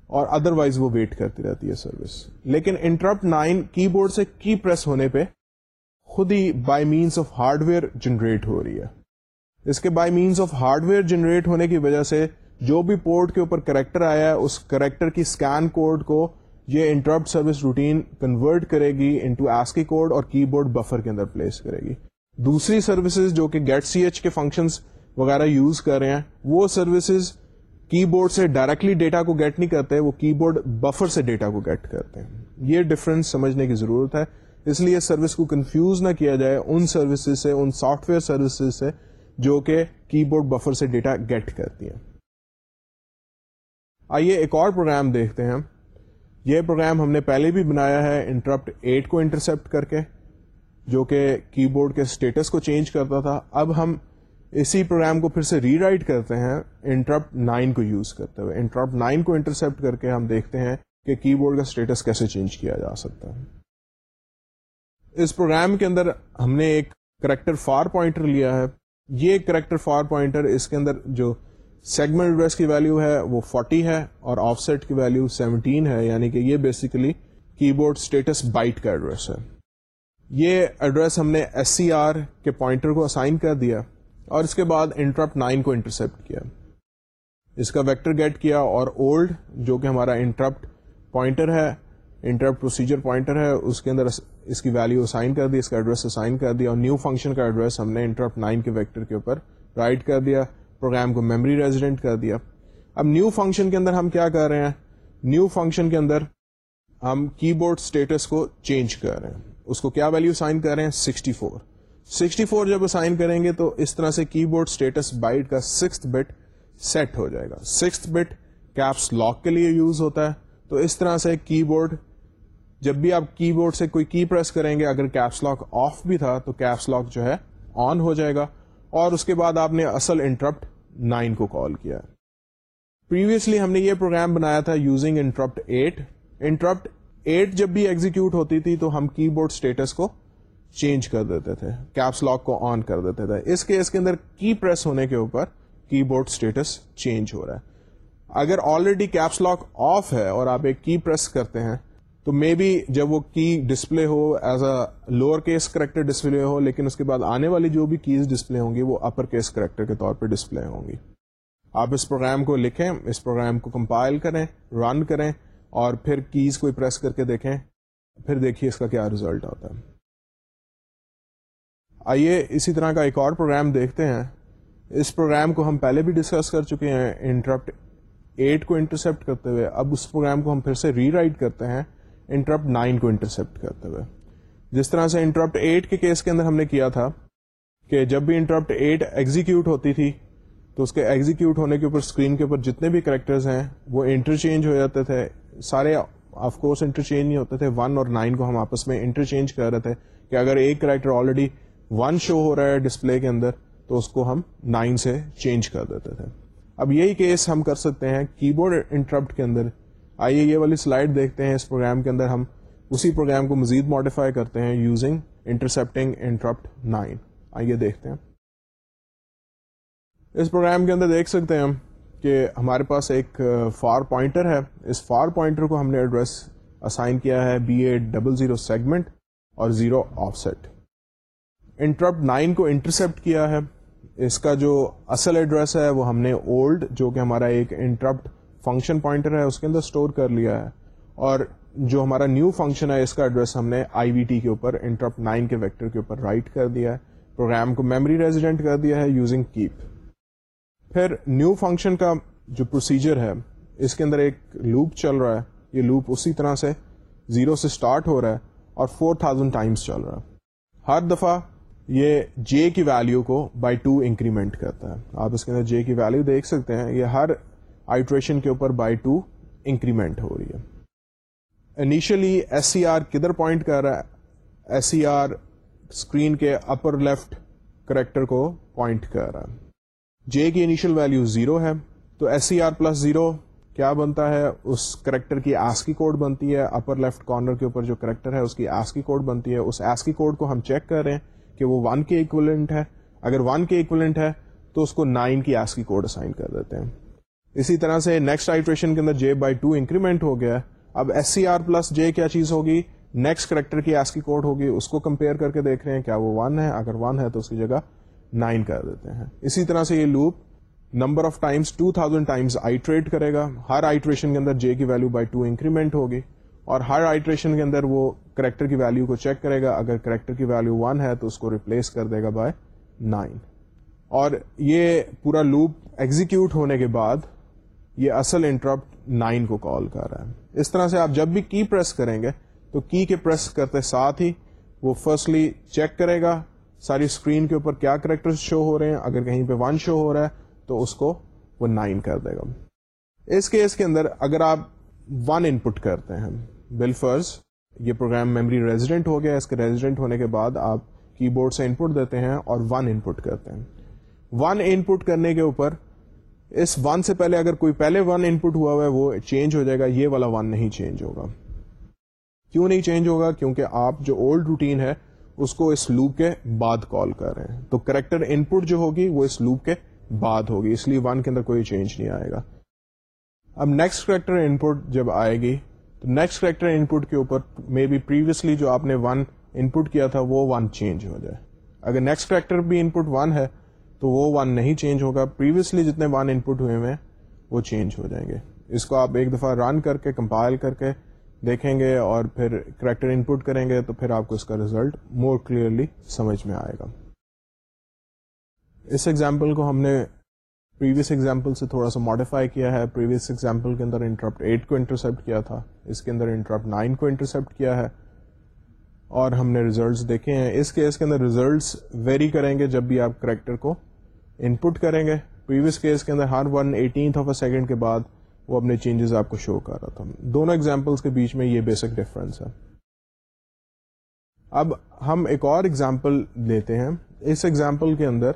اور ادر وائز وہ ویٹ کرتی رہتی ہے سروس۔ لیکن انٹرپٹ نائن کی بورڈ سے کی پریس ہونے پہ خود ہی by means of hardware generate ہو رہی ہے۔ اس کے by means of hardware generate ہونے کی وجہ سے جو بھی پورٹ کے اوپر کریکٹر آیا ہے، اس کریکٹر کی اسکین کوڈ کو یہ انٹرپٹ سروس روٹین کنورٹ کرے گی انٹو ایسکی کوڈ اور کی بورڈ بفر کے اندر پلیس کرے گی۔ دوسری سروسز جو کہ گیٹ سی ایچ کے فنکشنز وغیرہ یوز کر رہے ہیں، وہ سروسز کی بورڈ سے ڈائریکٹلی ڈیٹا کو گیٹ نہیں کرتے، وہ کی بورڈ بفر سے ڈیٹا کو گیٹ کرتے ہیں۔ یہ ڈفرنس سمجھنے کی ضرورت ہے۔ اس لیے سروس کو کنفیوز نہ کیا جائے ان سروسز سے، ان سافٹ ویئر سروسز سے جو کہ کی بورڈ بفر سے ڈیٹا گیٹ کرتی ہیں۔ آئیے ایک اور پروگرام دیکھتے ہیں۔ یہ پروگرام ہم نے پہلے بھی بنایا ہے انٹرپٹ ایٹ کو انٹرسپٹ کر کے۔ جو کہ کی بورڈ کے اسٹیٹس کو چینج کرتا تھا، اب ہم اسی پروگرام کو پھر سے ری رائٹ کرتے ہیں انٹرپٹ نائن کو یوز کرتے ہوئے۔ انٹرپٹ نائن کو انٹرسپٹ کر کے ہم دیکھتے ہیں کہ کی بورڈ کا اسٹیٹس کیسے چینج کیا جا سکتا ہے۔ اس پروگرام کے اندر ہم نے ایک کریکٹر فار پوائنٹر لیا ہے۔ یہ کریکٹر فار پوائنٹر اس کے اندر جو سیگمنٹ ایڈریس کی ویلو ہے، وہ 40 ہے اور آف سیٹ کی ویلو 17 ہے۔ یعنی کہ یہ basically keyboard status byte کا ایڈریس ہے۔ یہ ایڈریس ہم نے ایس سی آر کے پوائنٹر کو اسائن کر دیا اور اس کے بعد انٹرپٹ نائن کو انٹرسپٹ کیا۔ اس کا ویکٹر گیٹ کیا اور اولڈ جو کہ ہمارا انٹرپٹ پوائنٹر ہے انٹرپٹ پروسیجر پوائنٹر ہے، اس کے اندر اس کی ویلو اسائن کر دی، اس کا ایڈریس اسائن کر دیا اور نیو فنکشن کا ایڈریس ہم نے انٹرپٹ نائن کے ویکٹر کے اوپر رائٹ کر دیا پروگرام کو میموری ریزیڈنٹ کر دیا۔ اب نیو فنکشن کے اندر ہم کیا کر رہے ہیں؟ نیو فنکشن کے اندر ہم کی بورڈ اسٹیٹس کو چینج کر رہے ہیں۔ اس کو کیا ویلو سائن کر رہے ہیں؟ سکسٹی فور سکسٹی فور جب سائن کریں گے تو اس طرح سے کی بورڈ اسٹیٹس بائٹ کا سکس بٹ سیٹ ہو جائے گا۔ سکس بٹ کیپس لاک کے لیے یوز ہوتا ہے۔ تو اس طرح سے کی بورڈ جب بھی آپ کی بورڈ سے کوئی کی پریس کریں گے، اگر کیپس لاک آف بھی تھا تو کیپس لاک جو ہے آن ہو جائے گا۔ اور اس کے بعد آپ نے اصل انٹرپٹ نائن کو کال کیا۔ پریویسلی ہم نے یہ پروگرام بنایا تھا using interrupt eight interrupt eight جب بھی ایگزیکیوٹ ہوتی تھی تو ہم کی بورڈ اسٹیٹس کو چینج کر دیتے تھے کیپس لاک کو آن کر دیتے تھے۔ اس کیس کے اندر کی پریس ہونے کے اوپر کی بورڈ اسٹیٹس چینج ہو رہا ہے۔ اگر آلریڈی کیپس لاک آف ہے اور آپ ایک کی پریس کرتے ہیں، تو مے بی جب وہ key display who as a lower case character display ہو، لیکن اس کے بعد آنے والی جو بھی کیز ڈسپلے ہوں گی، وہ اپر کیس کریکٹر کے طور پہ ڈسپلے ہوں گی۔ آپ اس پروگرام کو لکھیں، اس پروگرام کو کمپائل کریں رن کریں۔ اور پھر کیز کو پریس کر کے دیکھیں، پھر دیکھیے اس کا کیا ریزلٹ آتا ہے۔ آئیے اسی طرح کا ایک اور پروگرام دیکھتے ہیں۔ اس پروگرام کو ہم پہلے بھی ڈسکس کر چکے ہیں انٹرپٹ ایٹ کو انٹرسپٹ کرتے ہوئے۔ اب اس پروگرام کو ہم پھر سے ری رائٹ کرتے ہیں انٹرپٹ نائن کو انٹرسپٹ کرتے ہوئے۔ جس طرح سے انٹرپٹ ایٹ کے کیس کے اندر ہم نے کیا تھا کہ جب بھی انٹرپٹ ایٹ ایگزیکیوٹ ہوتی تھی، تو اس کے ایگزیکیوٹ ہونے کے اوپر اسکرین کے اوپر جتنے بھی کریکٹرز ہیں، وہ انٹرچینج ہو جاتے تھے۔ سارے آف کورس انٹرچینج نہیں ہوتے تھے. ون اور نائن کو ہم آپس میں انٹرچینج کر رہے تھے کہ اگر ایک کریکٹر آلریڈی ون شو ہو رہا ہے ڈسپلے کے اندر، تو اس کو ہم نائن سے چینج کر دیتے تھے. اب یہی کیس ہم کر سکتے ہیں کی بورڈ انٹرپٹ کے اندر. آئیے یہ والی سلائڈ دیکھتے ہیں. اس پروگرام کے اندر ہم اسی پروگرام کو مزید ماڈیفائی کرتے ہیں یوزنگ انٹرسپٹنگ انٹرپٹ نائن آئیے دیکھتے ہیں. اس پروگرام کے اندر دیکھ سکتے ہیں ہم کہ ہمارے پاس ایک فار پوائنٹر ہے۔ اس فار پوائنٹر کو ہم نے ایڈریس اسائن کیا ہے B A double zero segment اور zero offset interrupt nine کو انٹرسپٹ کیا ہے۔ اس کا جو اصل ایڈریس ہے وہ ہم نے اولڈ جو کہ ہمارا ایک انٹرپٹ فنکشن پوائنٹر ہے، اس کے اندر اسٹور کر لیا ہے۔ اور جو ہمارا نیو فنکشن ہے، اس کا ایڈریس ہم نے آئی وی ٹی کے اوپر انٹرپٹ نائن کے ویکٹر کے اوپر رائٹ کر دیا ہے۔ پروگرام کو میموری ریزیڈنٹ کر دیا ہے یوزنگ کیپ پھر نیو فنکشن کا جو پروسیجر ہے، اس کے اندر ایک لوپ چل رہا ہے۔ یہ لوپ اسی طرح سے زیرو سے اسٹارٹ ہو رہا ہے اور فور تھاؤزینڈ ٹائمس چل رہا ہے۔ ہر دفعہ یہ جے کی ویلو کو بائی ٹو انکریمنٹ کرتا ہے۔ آپ اس کے اندر جے کی ویلو دیکھ سکتے ہیں۔ یہ ہر آئیٹریشن کے اوپر بائی ٹو انکریمنٹ ہو رہی ہے۔ انیشلی ایس سی آر کدھر پوائنٹ کر رہا ہے؟ ایس سی آر اسکرین کے اپر لیفٹ کریکٹر کو پوائنٹ کر رہا ہے۔ جے کی انیشل ویلو زیرو ہے، تو S C R plus zero کیا بنتا ہے؟ اس کریکٹر کی ایس کی کوڈ بنتی ہے اپر لیفٹ کارنر کے اوپر جو کریکٹر ہے، اس کی ایس کی کوڈ بنتی ہے۔ اس ایس کی کوڈ کو ہم چیک کر رہے ہیں کہ وہ ون کے اکولنٹ ہے۔ اگر ون کے اکولنٹ ہے، تو اس کو نائن کی ایس کی کوڈ اسائن کر دیتے ہیں۔ اسی طرح سے نیکسٹ آئیٹریشن کے اندر جے بائی ٹو انکریمنٹ ہو گیا اب S C R plus J کیا چیز ہوگی؟ نیکسٹ کریکٹر کی ایس کی کوڈ ہوگی۔ اس کو کمپیئر کر کے دیکھ رہے ہیں، کیا وہ ون ہے؟ اگر ون ہے تو اس کی جگہ نائن کر دیتے ہیں۔ اسی طرح سے یہ loop number of times two thousand times iterate کرے گا۔ ہر آئیٹریشن کے اندر جے کی ویلو بائی ٹو انکریمنٹ ہوگی اور ہر آئیٹریشن کے اندر وہ کریکٹر کی ویلو کو چیک کرے گا۔ اگر کریکٹر کی ویلو ون ہے تو اس کو ریپلیس کر دے گا بائی نائن اور یہ پورا لوپ ایگزیکیوٹ ہونے کے بعد یہ اصل انٹرپٹ نائن کو کال کر رہا ہے۔ اس طرح سے آپ جب بھی کی پریس کریں گے تو کی کے پریس کرتے ساتھ ہی وہ فرسٹلی چیک کرے گا۔ ساری اسکرین کے اوپر کیا کریکٹر شو ہو رہے ہیں؟ اگر کہیں پہ ون شو ہو رہا ہے، تو اس کو وہ نائن کر دے گا۔ اس کیس کے اندر اگر آپ ون ان پٹ کرتے ہیں بل یہ پروگرام میموری ریزیڈنٹ ہو گیا۔ اس کے ریزیڈنٹ ہونے کے بعد آپ کی بورڈ سے ان پٹ دیتے ہیں اور ون ان پٹ کرتے ہیں۔ ون ان پٹ کرنے کے اوپر، اس ون سے پہلے اگر کوئی پہلے ون ان پٹ ہوا ہوا ہے، وہ چینج ہو جائے گا۔ یہ والا ون نہیں چینج ہوگا۔ کیوں نہیں چینج ہوگا؟ کیونکہ آپ جو اولڈ روٹین ہے اس کو اس لوپ کے بعد کال کر رہے ہیں۔ تو کریکٹر ان پٹ جو ہوگی وہ اس لوپ کے بعد ہوگی، اس لیے ون کے اندر کوئی چینج نہیں آئے گا۔ اب نیکسٹ کریکٹر ان پٹ جب آئے گی، تو نیکسٹ کریکٹر ان پٹ کے اوپر مے بی پریویسلی جو آپ نے ون ان پٹ کیا تھا، وہ ون چینج ہو جائے۔ اگر نیکسٹ کریکٹر بھی ان پٹ ون ہے، تو وہ ون نہیں چینج ہوگا۔ پریویسلی جتنے ون ان پٹ ہوئے ہوئے وہ چینج ہو جائیں گے۔ اس کو آپ ایک دفعہ رن کر کے کمپائل کر کے دیکھیں گے اور پھر کریکٹر ان پٹ کریں گے تو پھر آپ کو اس کا ریزلٹ مور کلیئرلی سمجھ میں آئے گا۔ اس ایگزامپل کو ہم نے پریویس ایگزامپل سے تھوڑا سا ماڈیفائی کیا ہے۔ پریویس ایگزامپل کے اندر انٹرپٹ ایٹ کو انٹرسپٹ کیا تھا، اس کے اندر انٹرپٹ نائن کو انٹرسپٹ کیا ہے۔ اور ہم نے ریزلٹس دیکھے ہیں۔ اس کیس کے اندر ریزلٹس ویری کریں گے جب بھی آپ کریکٹر کو ان پٹ کریں گے۔ پریویس کیس کے اندر ہر one eighteenth of a second کے بعد وہ اپنے چینجز آپ کو شو کر رہا تھا۔ دونوں ایگزامپلس کے بیچ میں یہ بیسک ڈفرنس ہے۔ اب ہم ایک اور ایگزامپل لیتے ہیں۔ اس ایگزامپل کے اندر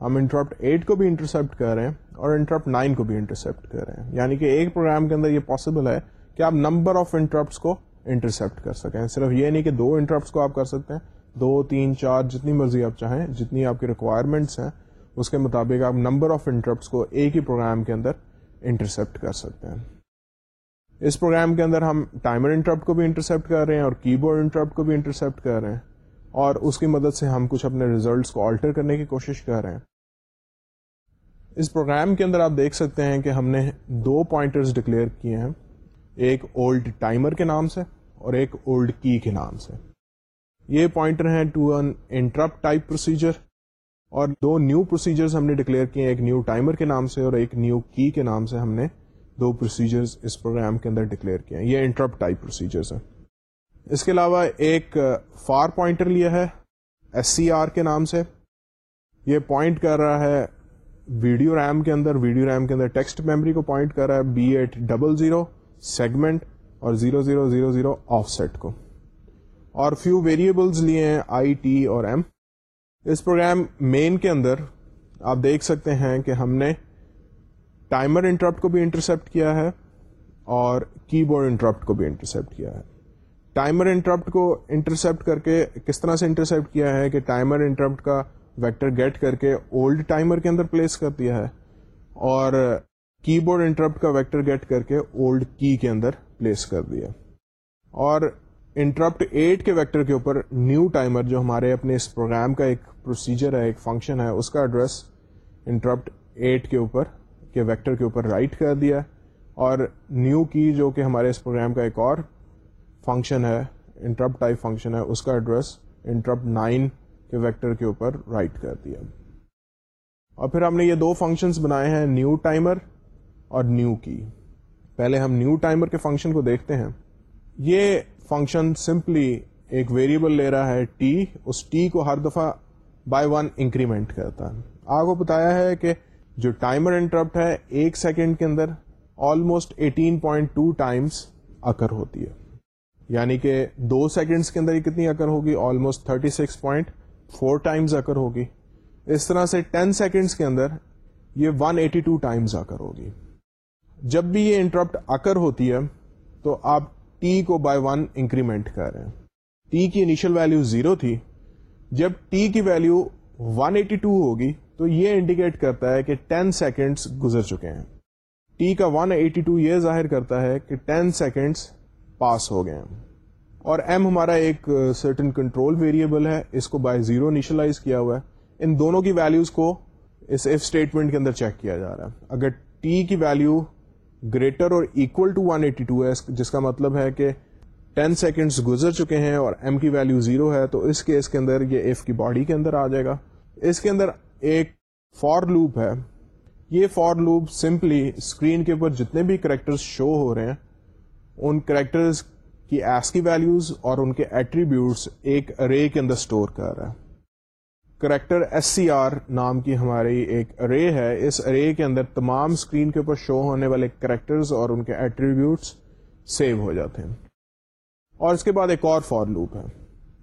ہم انٹرپٹ ایٹ کو بھی انٹرسپٹ کر رہے ہیں اور انٹرپٹ نائن کو بھی انٹرسپٹ کر رہے ہیں۔ یعنی کہ ایک پروگرام کے اندر یہ پاسبل ہے کہ آپ نمبر آف انٹرپٹس کو انٹرسپٹ کر سکیں۔ صرف یہ نہیں کہ دو انٹرپٹس کو آپ کر سکتے ہیں۔ دو، تین، چار، جتنی مرضی آپ چاہیں، جتنی آپ کی ریکوائرمنٹس ہیں، اس کے مطابق آپ نمبر آف انٹرپٹس کو ایک ہی پروگرام کے اندر انٹرسپٹ کر سکتے ہیں۔ اس پروگرام کے اندر ہم ٹائمر انٹرپٹ کو بھی انٹرسپٹ کر رہے ہیں اور کی بورڈ انٹرپٹ کو بھی انٹرسپٹ کر رہے ہیں اور اس کی مدد سے ہم کچھ اپنے ریزلٹس کو آلٹر کرنے کی کوشش کر رہے ہیں۔ اس پروگرام کے اندر آپ دیکھ سکتے ہیں کہ ہم نے دو پوائنٹرز ڈکلیئر کیے ہیں، ایک اولڈ ٹائمر کے نام سے اور ایک اولڈ کی کے نام سے۔ یہ پوائنٹر ہیں to an interrupt type procedure. اور دو نیو پروسیجرز ہم نے ڈکلیئر کیے ایک نیو ٹائمر کے نام سے اور ایک نیو کی کے نام سے ہم نے دو پروسیجرز اس پروگرام کے اندر ڈکلیئر کیے ہیں۔ یہ انٹرپٹ ٹائپ پروسیجرز ہیں۔ اس کے علاوہ ایک فار پوائنٹر لیا ہے ایس سی آر کے نام سے۔ یہ پوائنٹ کر رہا ہے ویڈیو ریم کے اندر، ویڈیو ریم کے اندر ٹیکسٹ میموری کو پوائنٹ کر رہا ہے B eight double zero segment اور zero zero zero zero offset کو۔ اور فیو ویریبلز لیے ہیں آئی ٹی اور ایم اس پروگرام مین کے اندر آپ دیکھ سکتے ہیں کہ ہم نے ٹائمر انٹرپٹ کو بھی انٹرسپٹ کیا ہے اور کی بورڈ انٹرپٹ کو بھی انٹرسپٹ کیا ہے۔ ٹائمر انٹرپٹ کو انٹرسپٹ کر کے کس طرح سے انٹرسپٹ کیا ہے کہ ٹائمر انٹرپٹ کا ویکٹر گیٹ کر کے اولڈ ٹائمر کے اندر پلیس کر دیا ہے اور کی بورڈ انٹرپٹ کا ویکٹر گیٹ کر کے اولڈ کی کے اندر پلیس کر دیا۔ اور انٹرپٹ ایٹ کے ویکٹر کے اوپر نیو ٹائمر جو ہمارے اپنے اس پروگرام کا ایک پروسیجر ہے، ایک فنکشن ہے، اس کا ایڈریس انٹرپٹ ایٹ کے اوپر، کے ویکٹر کے اوپر رائٹ کر دیا اور نیو کی جو کہ ہمارے اس پروگرام کا ایک اور فنکشن ہے انٹرپٹ ٹائپ فنکشن ہے، اس کا ایڈریس انٹرپٹ نائن کے ویکٹر کے اوپر رائٹ کر دیا۔ اور پھر ہم نے یہ دو فنکشنز بنائے ہیں نیو ٹائمر اور نیو کی پہلے ہم نیو ٹائمر کے فنکشن کو دیکھتے ہیں۔ یہ فنکشن سمپلی ایک ویریبل لے رہا ہے ٹی اس ٹی کو ہر دفعہ بائی ون انکریمنٹ کرتا ہے۔ آپ کو بتایا ہے کہ جو ٹائمر انٹرپٹ ہے، ایک سیکنڈ کے اندر آلموسٹ 18.2 ٹائمس اکر ہوتی ہے۔ یعنی کہ دو سیکنڈس کے اندر یہ کتنی اکر ہوگی؟ آلموسٹ 36.4 ٹائمز اکر ہوگی۔ اس طرح سے 10 سیکنڈس کے اندر یہ 182 ٹائمز اکر ہوگی۔ جب بھی یہ انٹرپٹ اکر ہوتی ہے، تو آپ ٹی کو بائی ون انکریمنٹ کر رہے ہیں۔ ٹی کی انیشل ویلو زیرو تھی جب ٹی کی ویلو 182 ہوگی تو یہ انڈیکیٹ کرتا ہے کہ 10 سیکنڈس گزر چکے ہیں۔ ٹی کا 182 یہ ظاہر کرتا ہے کہ 10 سیکنڈس پاس ہو گئے ہیں۔ اور ایم ہمارا ایک سرٹن کنٹرول ویریبل ہے۔ اس کو بائی زیرو انیشلائز کیا ہوا ہے۔ ان دونوں کی ویلوز کو اس ایف اسٹیٹمنٹ کے اندر چیک کیا جا رہا ہے۔ اگر ٹی کی ویلو گریٹر اور اکول ٹو 182 ہے جس کا مطلب ہے کہ 10 سیکنڈز گزر چکے ہیں اور ایم کی ویلو زیرو ہے، تو اس کیس کے اندر یہ ایف کی باڈی کے اندر آ جائے گا۔ اس کے اندر ایک فور لوپ ہے۔ یہ فور لوپ سمپلی اسکرین کے اوپر جتنے بھی کریکٹر شو ہو رہے ہیں، ان کریکٹرز کی ایس کی ویلوز اور ان کے ایٹریبیوٹس ایک رے کے اندر اسٹور کر رہا ہے۔ کریکٹر ایس سی آر نام کی ہماری ایک رے ہے۔ اس رے کے اندر تمام اسکرین کے اوپر شو ہونے والے کریکٹرز اور ان کے ایٹریبیوٹس سیو ہو جاتے ہیں۔ اور اس کے بعد ایک اور فور لوپ ہے۔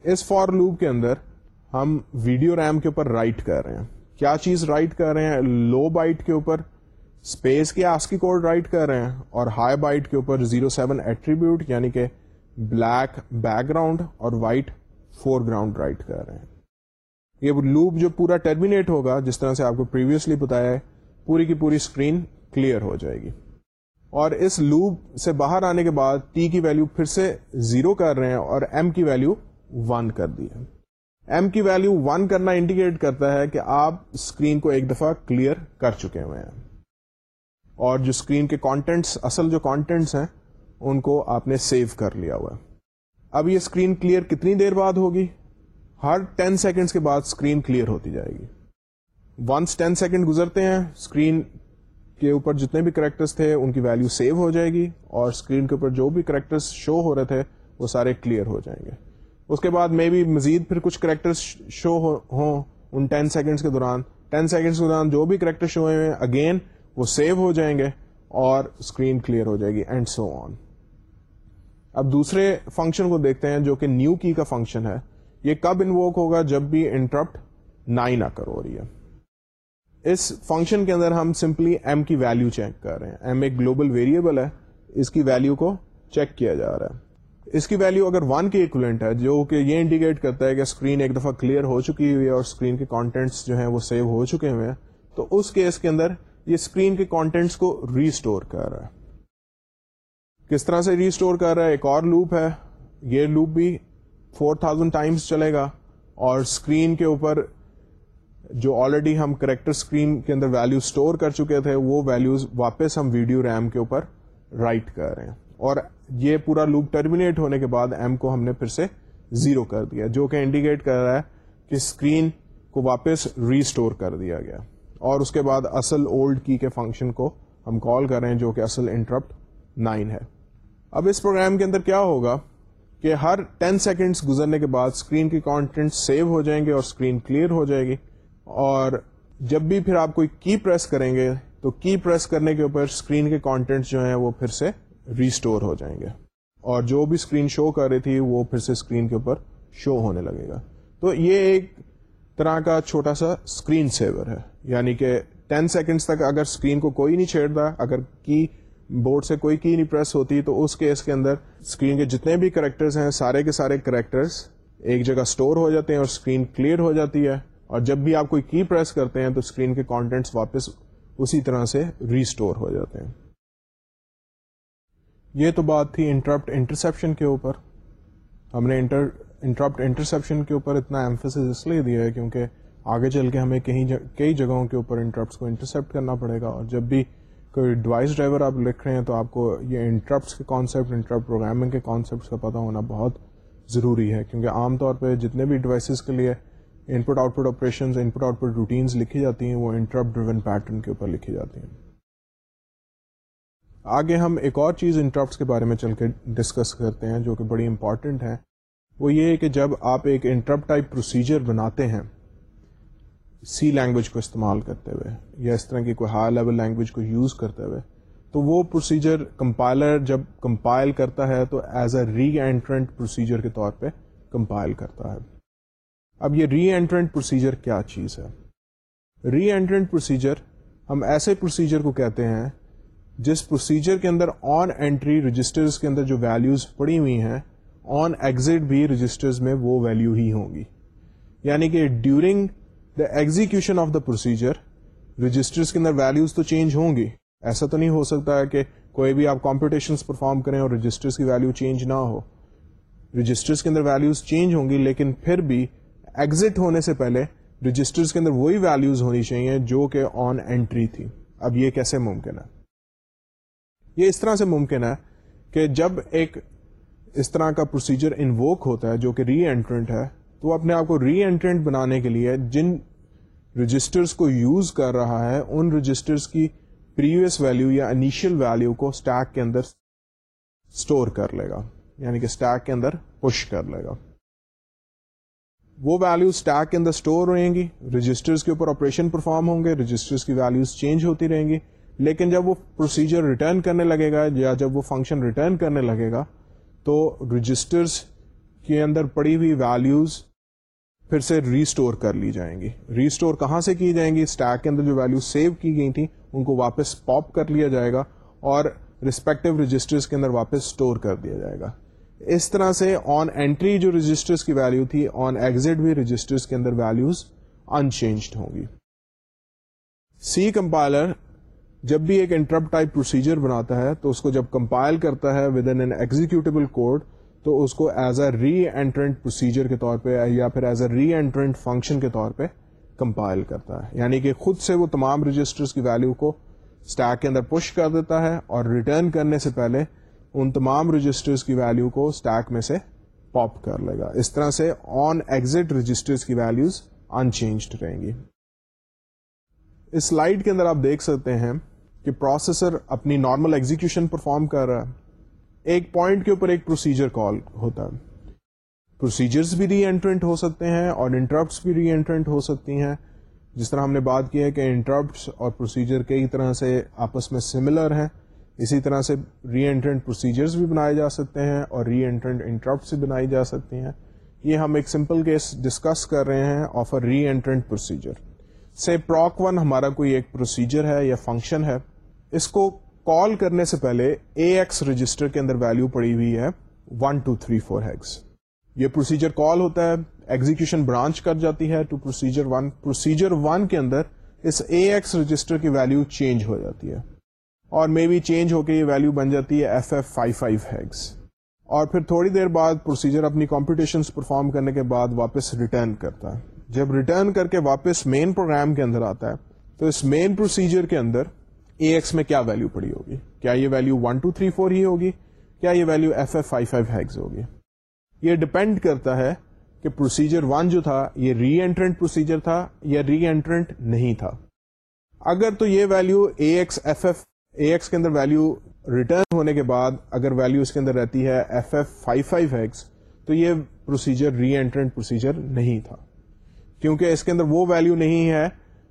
اس فور لوپ کے اندر ہم ویڈیو ریم کے اوپر رائٹ کر رہے ہیں۔ کیا چیز رائٹ کر رہے ہیں؟ لو بائٹ کے اوپر اسپیس کے آس کی کوڈ رائٹ کر رہے ہیں اور ہائی بائٹ کے اوپر زیرو سیون ایٹریبیوٹ یعنی کہ بلیک بیک گراؤنڈ اور وائٹ فور گراؤنڈ رائٹ کر رہے ہیں۔ یہ لوپ جو پورا ٹرمینیٹ ہوگا، جس طرح سے آپ کو پریویسلی بتایا ہے، پوری کی پوری اسکرین کلیئر ہو جائے گی۔ اور اس لوپ سے باہر آنے کے بعد ٹی کی ویلو پھر سے زیرو کر رہے ہیں اور ایم کی ویلو ون کر دی ہے۔ ایم کی ویلو ون کرنا انڈیکیٹ کرتا ہے کہ آپ اسکرین کو ایک دفعہ کلیئر کر چکے ہوئے ہیں۔ اور جو اسکرین کے کانٹینٹس اصل جو کانٹینٹس ہیں، ان کو آپ نے سیو کر لیا ہوا ہے۔ اب یہ اسکرین کلیئر کتنی دیر بعد ہوگی؟ ہر ٹین سیکنڈس کے بعد اسکرین کلیئر ہوتی جائے گی۔ ونس ٹین سیکنڈ گزرتے ہیں اسکرین کے اوپر جتنے بھی کریکٹرس تھے، ان کی ویلو سیو ہو جائے گی اور اسکرین کے اوپر جو بھی کریکٹرس شو ہو رہے تھے، وہ سارے کلیئر ہو جائیں گے۔ اس کے بعد میں بھی مزید پھر کچھ کریکٹر شو ہوں ان ٹین سیکنڈس کے دوران۔ ٹین سیکنڈس کے دوران جو بھی کریکٹر شو ہوئے ہیں اگین وہ سیو ہو جائیں گے اور اسکرین کلیئر ہو جائے گی اینڈ سو آن اب دوسرے فنکشن کو دیکھتے ہیں جو کہ نیو کی کا فنکشن ہے۔ یہ کب انووک ہوگا جب بھی انٹرپٹ نائن آ کر ہو رہی ہے۔ اس فنکشن کے اندر ہم سمپلی ایم کی ویلو چیک کر رہے ہیں. ایم ایک گلوبل ویریبل ہے. اس کی ویلو کو چیک کیا جا رہا ہے. اس کی ویلو اگر ون کی اکولنٹ ہے، جو کہ یہ انڈیکیٹ کرتا ہے کہ اسکرین ایک دفعہ کلیئر ہو چکی ہوئی ہے اور اسکرین کے کانٹینٹس جو ہیں وہ سیو ہو چکے ہوئے ہیں، تو اس کیس کے اندر یہ اسکرین کے کانٹینٹس کو ریسٹور کر رہا ہے. کس طرح سے ریسٹور کر رہا ہے؟ ایک اور لوپ ہے. یہ لوپ بھی فور تھاؤزینڈ ٹائمس چلے گا اور اسکرین کے اوپر جو آلریڈی ہم کریکٹر اسکرین کے اندر ویلو اسٹور کر چکے تھے، وہ ویلوز واپس ہم ویڈیو ریم کے اوپر رائٹ کر رہے ہیں۔ اور یہ پورا لوپ ٹرمینیٹ ہونے کے بعد ایم کو ہم نے پھر سے زیرو کر دیا، جو کہ انڈیکیٹ کر رہا ہے کہ اسکرین کو واپس ریسٹور کر دیا گیا۔ اور اس کے بعد اصل اولڈ کی کے فنکشن کو ہم کال کر رہے ہیں، جو کہ اصل انٹرپٹ نائن ہے۔ اب اس پروگرام کے اندر کیا ہوگا کہ ہر 10 سیکنڈس گزرنے کے بعد اسکرین کی کانٹینٹ سیو ہو جائیں گے اور اسکرین کلیئر ہو جائے گی۔ اور جب بھی پھر آپ کوئی کی پریس کریں گے، تو کی پریس کرنے کے اوپر اسکرین کے کانٹینٹ جو ہیں وہ پھر سے ریسٹور ہو جائیں گے۔ اور جو بھی اسکرین شو کر رہی تھی، وہ پھر سے اسکرین کے اوپر شو ہونے لگے گا۔ تو یہ ایک طرح کا چھوٹا سا اسکرین سیور ہے۔ یعنی کہ ٹین سیکنڈس تک اگر اسکرین کو کوئی نہیں چھیڑتا، اگر کی بورڈ سے کوئی کی نہیں پریس ہوتی، تو اس کیس کے اندر اسکرین کے جتنے بھی کریکٹرز ہیں، سارے کے سارے کریکٹرز ایک جگہ اسٹور ہو جاتے ہیں اور اسکرین کلیئر ہو جاتی ہے۔ اور جب بھی آپ کوئی کی پریس کرتے ہیں تو اسکرین کے کانٹینٹس واپس اسی طرح سے ریسٹور ہو جاتے ہیں۔ یہ تو بات تھی انٹرپٹ انٹرسپشن کے اوپر۔ ہم نے انٹر انٹرپٹ انٹرسپشن کے اوپر اتنا ایمفس اس لیے دیا ہے کیونکہ آگے چل کے ہمیں کہیں کئی جگہوں کے اوپر انٹرپٹس کو انٹرسپٹ کرنا پڑے گا اور جب بھی کوئی ڈیوائس ڈرائیور آپ لکھ رہے ہیں تو آپ کو یہ انٹرپٹس کے کانسیپٹ انٹرپٹ پروگرامنگ کے کانسیپٹس کا پتہ ہونا بہت ضروری ہے کیونکہ عام طور پہ جتنے بھی ڈیوائسز کے لیے input output operation input output routines لکھی جاتی ہیں، وہ انٹرپٹ ڈریون پیٹرن کے اوپر لکھی جاتی ہیں۔ آگے ہم ایک اور چیز انٹرپٹس کے بارے میں چل کے ڈسکس کرتے ہیں جو کہ بڑی امپورٹنٹ ہے۔ وہ یہ ہے کہ جب آپ ایک انٹرپٹ ٹائپ پروسیجر بناتے ہیں سی لینگویج کو استعمال کرتے ہوئے یا اس طرح کی کوئی ہائی لیول لینگویج کو یوز کرتے ہوئے، تو وہ پروسیجر کمپائلر جب کمپائل کرتا ہے تو as a reentrant procedure کے طور پہ کمپائل کرتا ہے۔ اب یہ ری اینٹرنٹ پروسیجر کیا چیز ہے؟ ری اینٹرنٹ پروسیجر ہم ایسے پروسیجر کو کہتے ہیں جس پروسیجر کے اندر آن اینٹری رجسٹرز کے اندر جو ویلوز پڑی ہوئی ہیں آن ایگزٹ بھی رجسٹرز میں وہ ویلو ہی ہوں گی۔ یعنی کہ during the execution of the procedure registers کے اندر ویلوز تو چینج ہوں گی۔ ایسا تو نہیں ہو سکتا ہے کہ کوئی بھی آپ کمپٹیشن پرفارم کریں اور رجسٹرز کی ویلو چینج نہ ہو۔ رجسٹرز کے اندر ویلوز چینج ہوں گی، لیکن پھر بھی ایگزٹ ہونے سے پہلے رجسٹرز کے اندر وہی ویلوز ہونی چاہیے جو کہ آن اینٹری تھی۔ اب یہ کیسے ممکن ہے؟ یہ اس طرح سے ممکن ہے کہ جب ایک اس طرح کا پروسیجر انووک ہوتا ہے جو کہ ری اینٹرنٹ ہے، تو اپنے آپ کو ری اینٹرنٹ بنانے کے لیے جن رجسٹرز کو یوز کر رہا ہے، ان رجسٹرز کی پریویس ویلو یا انیشیل ویلو کو اسٹیک کے اندر اسٹور کر لے گا۔ یعنی کہ اسٹیک کے اندر پش کر لے گا۔ وہ ویلو اسٹیک کے اندر اسٹور رہیں گی رجسٹرز کے اوپر آپریشن پرفارم ہوں گے رجسٹرز کی ویلوز چینج ہوتی رہیں گی۔ لیکن جب وہ پروسیجر ریٹرن کرنے لگے گا یا جب وہ فنکشن ریٹرن کرنے لگے گا، تو رجسٹرز کے اندر پڑی ہوئی ویلوز پھر سے ریسٹور کر لی جائیں گی۔ ریسٹور کہاں سے کی جائیں گی؟ اسٹیک کے اندر جو ویلو سیو کی گئی تھی ان کو واپس پاپ کر لیا جائے گا اور ریسپیکٹو رجسٹرز کے اندر واپس اسٹور کر دیا جائے گا۔ اس طرح سے آن اینٹری جو رجسٹرز کی ویلو تھی آن ایگزٹ بھی رجسٹرز کے اندر ویلوز انچینجڈ ہوں گی۔ سی کمپائلر جب بھی ایک انٹرپٹ ٹائپ پروسیجر بناتا ہے تو اس کو جب کمپائل کرتا ہے ود ان ایگزیکٹیبل کوڈ تو اس کو as a reentrant procedure کے طور پہ یا پھر as a reentrant function کے طور پہ کمپائل کرتا ہے۔ یعنی کہ خود سے وہ تمام رجسٹر کی ویلو کو اسٹیک کے اندر پش کر دیتا ہے اور ریٹرن کرنے سے پہلے ان تمام رجسٹر کی ویلو کو اسٹیک میں سے پاپ کر لے گا۔ اس طرح سے آن ایگزٹ رجسٹر کی ویلوز انچینجڈ رہیں گی۔ اس سلائڈ کے اندر آپ دیکھ سکتے ہیں کہ پروسیسر اپنی نارمل ایگزیکشن پرفارم کر رہا ہے۔ ایک پوائنٹ کے اوپر ایک پروسیجر کال ہوتا ہے۔ پروسیجرز بھی ری اینٹرنٹ ہو سکتے ہیں اور انٹرپٹس بھی ری اینٹرنٹ ہو سکتی ہیں۔ جس طرح ہم نے بات کی ہے کہ انٹرپٹس اور پروسیجر کئی طرح سے آپس میں سملر ہیں۔ اسی طرح سے ری اینٹرنٹ پروسیجرز بھی بنائے جا سکتے ہیں اور ری اینٹرنٹ انٹرپٹس بھی بنائی جا سکتی ہیں۔ یہ ہم ایک سمپل کیس ڈسکس کر رہے ہیں of a reentrant procedure سے پراک ون ہمارا کوئی ایک پروسیجر ہے یا فنکشن ہے۔ اس کو کال کرنے سے پہلے اے ایکس رجسٹر کے اندر ویلو پڑی ہوئی ہے one two three four hex یہ پروسیجر کال ہوتا ہے۔ ایگزیکشن برانچ کر جاتی ہے to procedure one procedure one کے اندر اس اے ایکس رجسٹر کی ویلو چینج ہو جاتی ہے۔ اور مے بی چینج ہو کے یہ ویلو بن جاتی ہے F F five five hex اور پھر تھوڑی دیر بعد پروسیجر اپنی کمپٹیشن پرفارم کرنے کے بعد واپس ریٹرن کرتا ہے. جب ریٹرن کر کے واپس مین پروگرام کے اندر آتا ہے، تو اس مین پروسیجر کے اندر اے ایکس میں کیا ویلو پڑی ہوگی؟ کیا یہ value one two three four ہی ہوگی؟ کیا یہ value F F five five hex ہوگی؟ یہ ڈپینڈ کرتا ہے کہ پروسیجر ون جو تھا، یہ ری اینٹرنٹ پروسیجر تھا یا ری اینٹرنٹ نہیں تھا. اگر تو یہ value A X F F A X کے اندر ویلو ریٹرن ہونے کے بعد اگر ویلو اس کے اندر رہتی ہے F F five five hex تو یہ پروسیجر ری اینٹرنٹ پروسیجر نہیں تھا۔ کیونکہ اس کے اندر وہ ویلو نہیں ہے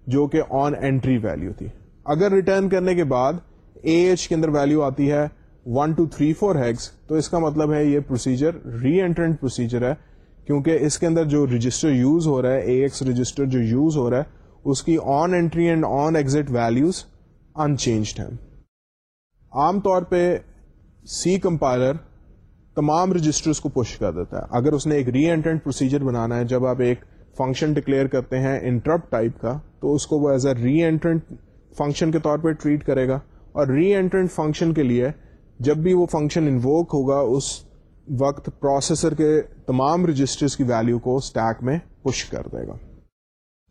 جو کہ آن اینٹری ویلو تھی۔ اگر ریٹرن کرنے کے بعد اے ایچ کے اندر ویلو آتی ہے one two three four hex تو اس کا مطلب ہے یہ پروسیجر ری اینٹرنٹ پروسیجر ہے۔ کیونکہ اس کے اندر جو رجسٹر یوز ہو رہا ہے، اے ایکس رجسٹر جو یوز ہو رہا ہے، اس کی on entry and on exit values unchanged ہیں۔ عام طور پہ سی کمپائلر تمام رجسٹرز کو پش کر دیتا ہے۔ اگر اس نے ایک ری اینٹرنٹ پروسیجر بنانا ہے، جب آپ ایک فنکشن ڈکلیئر کرتے ہیں انٹرپٹ ٹائپ کا، تو اس کو وہ as a reentrant function کے طور پہ ٹریٹ کرے گا۔ اور ری اینٹرنٹ فنکشن کے لیے جب بھی وہ فنکشن انووک ہوگا، اس وقت پروسیسر کے تمام رجسٹرز کی ویلو کو اسٹیک میں پش کر دے گا۔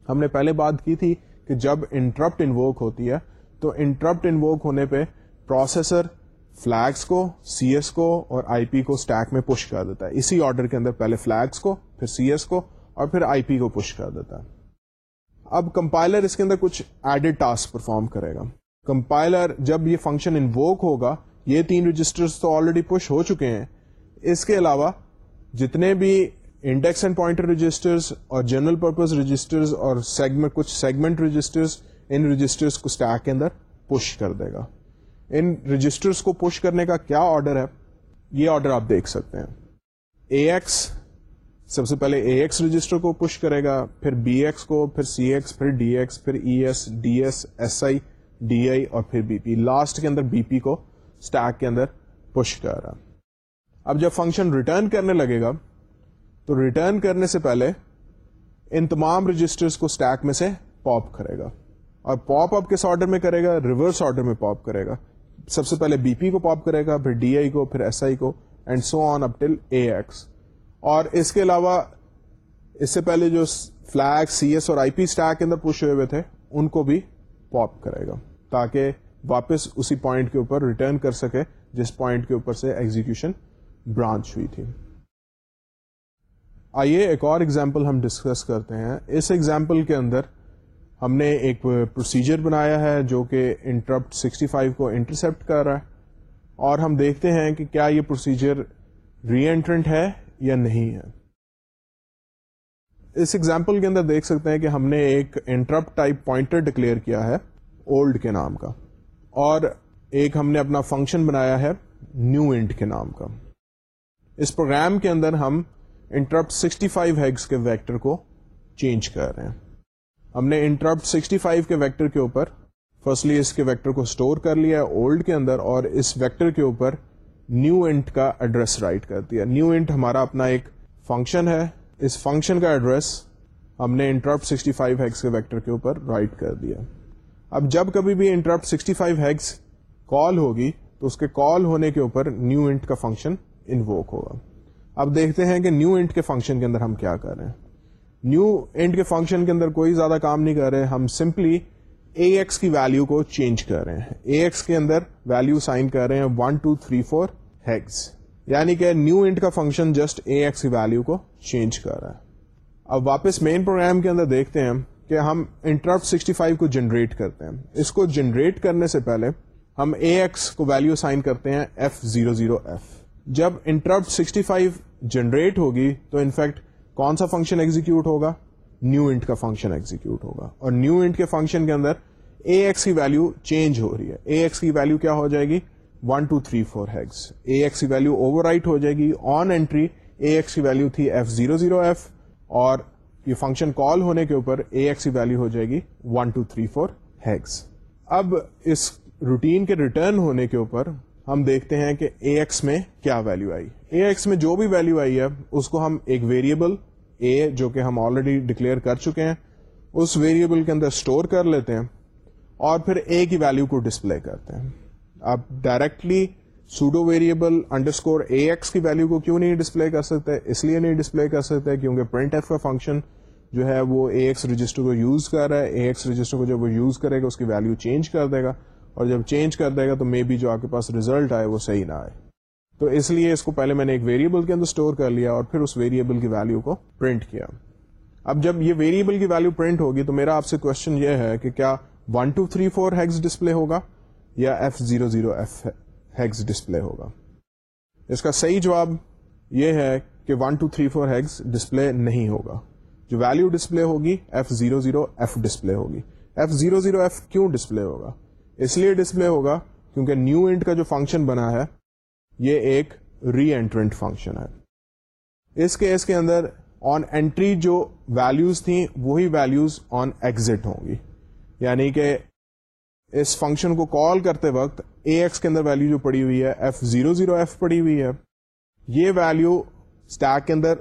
ہم نے پہلے بات کی تھی کہ جب انٹرپٹ انووک ہوتی ہے، تو انٹرپٹ انووک ہونے پہ پروسیسر فلیگس کو سی ایس کو اور آئی پی کو اسٹیک میں پش کر دیتا ہے۔ اسی آرڈر کے اندر پہلے فلیگس کو، پھر سی ایس کو اور پھر آئی پی کو پش کر دیتا ہے۔ اب کمپائلر اس کے اندر کچھ ایڈیڈ ٹاسک پرفارم کرے گا۔ کمپائلر جب یہ فنکشن انووک ہوگا، یہ تین رجسٹر تو آلریڈی پش ہو چکے ہیں۔ اس کے علاوہ جتنے بھی انڈیکس اینڈ پوائنٹر رجسٹرز اور جنرل پرپز رجسٹرز اور سیگمنٹ کچھ سیگمنٹ رجسٹرز ان رجسٹرز کو اسٹیک کے اندر پش کر دے گا۔ ان رجسٹرز کو پش کرنے کا کیا آرڈر ہے؟ یہ آرڈر آپ دیکھ سکتے ہیں۔ اے ایکس سب سے پہلے اے ایکس رجسٹر کو پش کرے گا، پھر بی ایکس کو، پھر سی ایکس پھر ڈی ایکس پھر E S D S S I D I اور پھر بی پی لاسٹ کے اندر بی پی کو اسٹیک کے اندر پش کر رہا۔ اب جب فنکشن ریٹرن کرنے لگے گا، تو ریٹرن کرنے سے پہلے ان تمام رجسٹرز کو اسٹیک میں سے پاپ کرے گا۔ اور پاپ اپ کس آرڈر میں کرے گا؟ ریورس آرڈر میں پاپ کرے گا۔ سب سے پہلے بی پی کو پاپ کرے گا، پھر ڈی آئی کو، پھر ایس آئی کو and so on up till a x اور اس کے علاوہ، اس سے پہلے جو فلیگ سی ایس اور آئی پی اسٹیک کے اندر پوش ہوئے ہوئے تھے، ان کو بھی پاپ کرے گا، تاکہ واپس اسی پوائنٹ کے اوپر ریٹرن کر سکے، جس پوائنٹ کے اوپر سے ایگزیکشن برانچ ہوئی تھی۔ آئیے ایک اور ایگزامپل ہم ڈسکس کرتے ہیں۔ اس ایگزامپل کے اندر ہم نے ایک پروسیجر بنایا ہے جو کہ انٹرپٹ 65 کو انٹرسپٹ کر رہا ہے اور ہم دیکھتے ہیں کہ کیا یہ پروسیجر ری اینٹرنٹ ہے یا نہیں ہے۔ اس ایگزامپل کے اندر دیکھ سکتے ہیں کہ ہم نے ایک انٹرپٹ ٹائپ پوائنٹر ڈکلیئر کیا ہے اولڈ کے نام کا اور ایک ہم نے اپنا فنکشن بنایا ہے نیو انٹ کے نام کا۔ اس پروگرام کے اندر ہم انٹرپٹ 65 ہیگس کے ویکٹر کو چینج کر رہے ہیں۔ ہم نے انٹرپٹ 65 کے ویکٹر کے اوپر فرسٹلی اس کے ویکٹر کو اسٹور کر لیا اولڈ کے اندر اور اس ویکٹر کے اوپر نیو انٹ کا ایڈریس رائٹ کر دیا۔ نیو انٹ ہمارا اپنا ایک فنکشن ہے۔ اس فنکشن کا ایڈریس ہم نے انٹرپٹ 65 فائیو ہیگس کے ویکٹر کے اوپر رائٹ کر دیا۔ اب جب کبھی بھی انٹرپٹ 65 فائیو ہیگس کال ہوگی، تو اس کے کال ہونے کے اوپر نیو انٹ کا فنکشن انووک ہوگا۔ اب دیکھتے ہیں کہ نیو انٹ کے فنکشن کے اندر ہم کیا کر رہے ہیں۔ نیو انٹ کے فنکشن کے اندر کوئی زیادہ کام نہیں کر رہے، ہم سمپلی اے ایکس کی ویلو کو چینج کر رہے ہیں۔ اے ایکس کے اندر ویلو سائن کر رہے ہیں one, two, three, four hex یعنی کہ نیو انٹ کا فنکشن جسٹ اے ایکس کی ویلو کو چینج کر رہا ہے۔ اب واپس مین پروگرام کے اندر دیکھتے ہیں کہ ہم انٹرپٹ 65 کو جنریٹ کرتے ہیں۔ اس کو جنریٹ کرنے سے پہلے ہم اے ایکس کو ویلو سائن کرتے ہیں ایف زیرو زیرو ایف۔ جب انٹرپٹ 65 جنریٹ ہوگی تو انفیکٹ کون سا فنکشن ایگزیکیوٹ ہوگا؟ نیو انٹ کا فنکشن ایگزیکیوٹ ہوگا۔ اور نیو انٹ کے فنکشن کے اندر اے ایکس کی ویلو چینج ہو رہی ہے۔ اے ایکس کی ویلو کیا ہو جائے گی؟ One two three four hex A X کی ویلو اوور رائٹ ہو جائے گی۔ آن اینٹری اے ایکس کی ویلو تھی ایف زیرو زیرو ایف اور یہ فنکشن کال ہونے کے اوپر اے ایکس کی ویلو ہو جائے گی one two three four hex اب اس روٹین کے ریٹرن ہونے کے اوپر ہم دیکھتے ہیں کہ اے ایکس میں کیا ویلو آئی۔ اے ایکس میں جو بھی ویلو آئی ہے، اس کو ہم ایک ویریبل اے جو کہ ہم آلریڈی ڈکلیئر کر چکے ہیں، اس ویریبل کے اندر اسٹور کر لیتے ہیں اور پھر اے کی ویلو کو ڈسپلے کرتے ہیں. آپ directly pseudo variable underscore A X کی ویلو کو کیوں نہیں ڈسپلے کر سکتے؟ اس لیے نہیں ڈسپلے کر سکتے کیونکہ پرنٹ ایف کا فنکشن جو ہے وہ اے ایکس رجسٹر کو یوز کر رہا ہے. اے ایکس رجسٹر کو جب وہ یوز کرے گا، اس کی ویلو چینج کر دے گا اور جب چینج کر دے گا تو مے بی جو آپ کے پاس ریزلٹ آئے وہ صحیح نہ آئے. تو اس لیے اس کو پہلے میں نے ایک ویریبل کے اندر اسٹور کر لیا اور پھر اس ویریبل کی ویلو کو پرنٹ کیا۔ اب جب یہ ویریبل کی ویلو پرنٹ ہوگی تو میرا آپ سے کوشچن یہ ہے کہ کیا one two three four hex display ہوگا یا F zero zero F hex display ہوگا؟ اس کا صحیح جواب یہ ہے کہ one two three four hex display نہیں ہوگا۔ جو ویلو ڈسپلے ہوگی F zero zero F display ہوگی۔ ایف زیرو زیرو ایف کیوں ڈسپلے ہوگا؟ اس لیے ڈسپلے ہوگا کیونکہ نیو انٹ کا جو فنکشن بنا ہے یہ ایک ری اینٹرنٹ فنکشن ہے۔ اس کیس کے اندر آن اینٹری جو ویلوز تھیں، وہی ویلوز آن ایگزٹ ہوں گی۔ یعنی کہ اس فنکشن کو کال کرتے وقت اے ایکس کے اندر ویلو جو پڑی ہوئی ہے ایف زیرو زیرو ایف پڑی ہوئی ہے، یہ ویلو اسٹیک کے اندر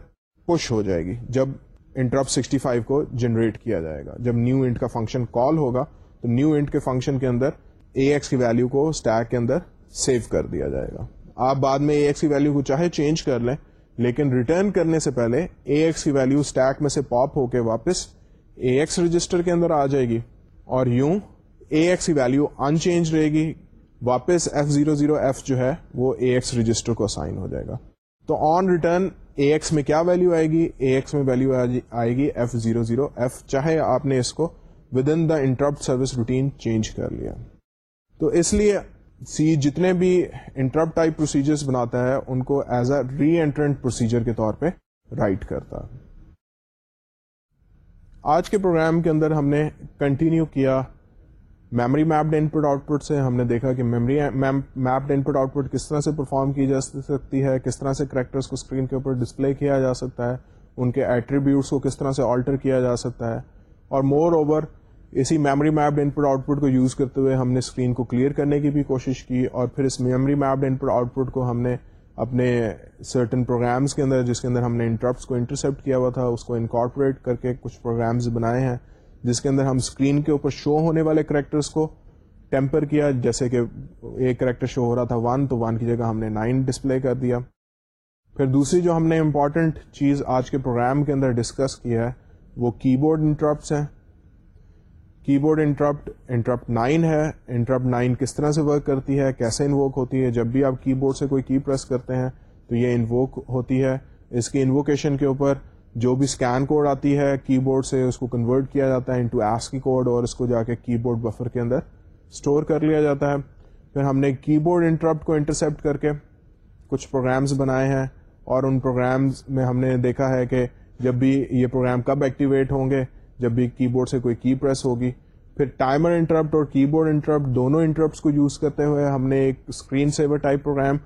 پش ہو جائے گی۔ جب انٹرپ سکسٹی فائیو کو جنریٹ کیا جائے گا۔ جب نیو انٹ کا فنکشن کال ہوگا، تو نیو انٹ کے فنکشن کے اندر اے ایکس کی ویلو کو اسٹیک کے اندر سیو کر دیا جائے گا۔ آپ بعد میں اے ایکس کی ویلو کو چاہے چینج کر لیں، لیکن ریٹرن کرنے سے پہلے اے ایکس کی ویلو اسٹیک میں سے پاپ ہو کے واپس اے ایکس رجسٹر کے اندر آ جائے گی اور یوں اے ایکس کی ویلو ان چینج رہے گی، واپس ایف زیرو زیرو ایف جو ہے وہ اے ایکس رجسٹر کو اسائن ہو جائے گا۔ تو آن ریٹرن اے ایکس میں کیا ویلو آئے گی؟ اے ایکس میں ویلو آئے گی ایف زیرو زیرو ایف چاہے آپ نے اس کو within the interrupt service routine change کر لیا۔ تو اس لیے سی جتنے بھی انٹرپٹ ٹائپ پروسیجرز بناتا ہے، ان کو as a reentrant procedure کے طور پہ رائٹ کرتا۔ آج کے پروگرام کے اندر ہم نے کنٹینیو کیا memory mapped input output سے۔ ہم نے دیکھا کہ memory mapped input output کس طرح سے پرفارم کی جا سکتی ہے، کس طرح سے کریکٹرس کو اسکرین کے اوپر ڈسپلے کیا جا سکتا ہے، ان کے ایٹریبیوٹس کو کس طرح سے آلٹر کیا جا سکتا ہے۔ اور مور اوور اسی memory mapped input output کو یوز کرتے ہوئے ہم نے اسکرین کو کلیئر کرنے کی بھی کوشش کی اور پھر اس memory mapped input output کو ہم نے اپنے سرٹن پروگرامس کے اندر جس کے اندر ہم نے انٹرپٹس کو انٹرسپٹ کیا ہوا تھا، اس کو انکارپوریٹ کر کے کچھ پروگرامز بنائے ہیں، جس کے اندر ہم اسکرین کے اوپر شو ہونے والے کریکٹرس کو ٹیمپر کیا۔ جیسے کہ ایک کریکٹر شو ہو رہا تھا ون تو ون کی جگہ ہم نے نائن ڈسپلے کر دیا۔ پھر دوسری جو ہم نے امپورٹنٹ چیز آج کے پروگرام کے اندر ڈسکس کیا ہے، وہ کی بورڈ انٹرپٹس ہیں۔ Keyboard interrupt interrupt nine ہے انٹرپٹ نائن کس طرح سے ورک کرتی ہے، کیسے انووک ہوتی ہے، جب بھی آپ کی بورڈ سے کوئی کی پریس کرتے ہیں، تو یہ انووک ہوتی ہے. اس کی انووکیشن کے اوپر جو بھی اسکین کوڈ آتی ہے کی بورڈ سے اس کو کنورٹ کیا جاتا ہے انٹو ایس کی کوڈ اور اس کو جا کے کی بورڈ بفر کے اندر اسٹور کر لیا جاتا ہے. پھر ہم نے کی بورڈ انٹرپٹ کو انٹرسپٹ کر کے کچھ پروگرامز بنائے ہیں اور ان پروگرامز میں ہم نے دیکھا ہے کہ جب بھی یہ پروگرام کب ایکٹیویٹ ہوں گے جب بھی کی بورڈ سے کوئی کی پریس ہوگی، پھر ٹائمر انٹرپٹ اور کی بورڈ انٹرپٹ دونوں انٹرپٹس کو یوز کرتے ہوئے ہم نے ایک اسکرین سیور ٹائپ پروگرام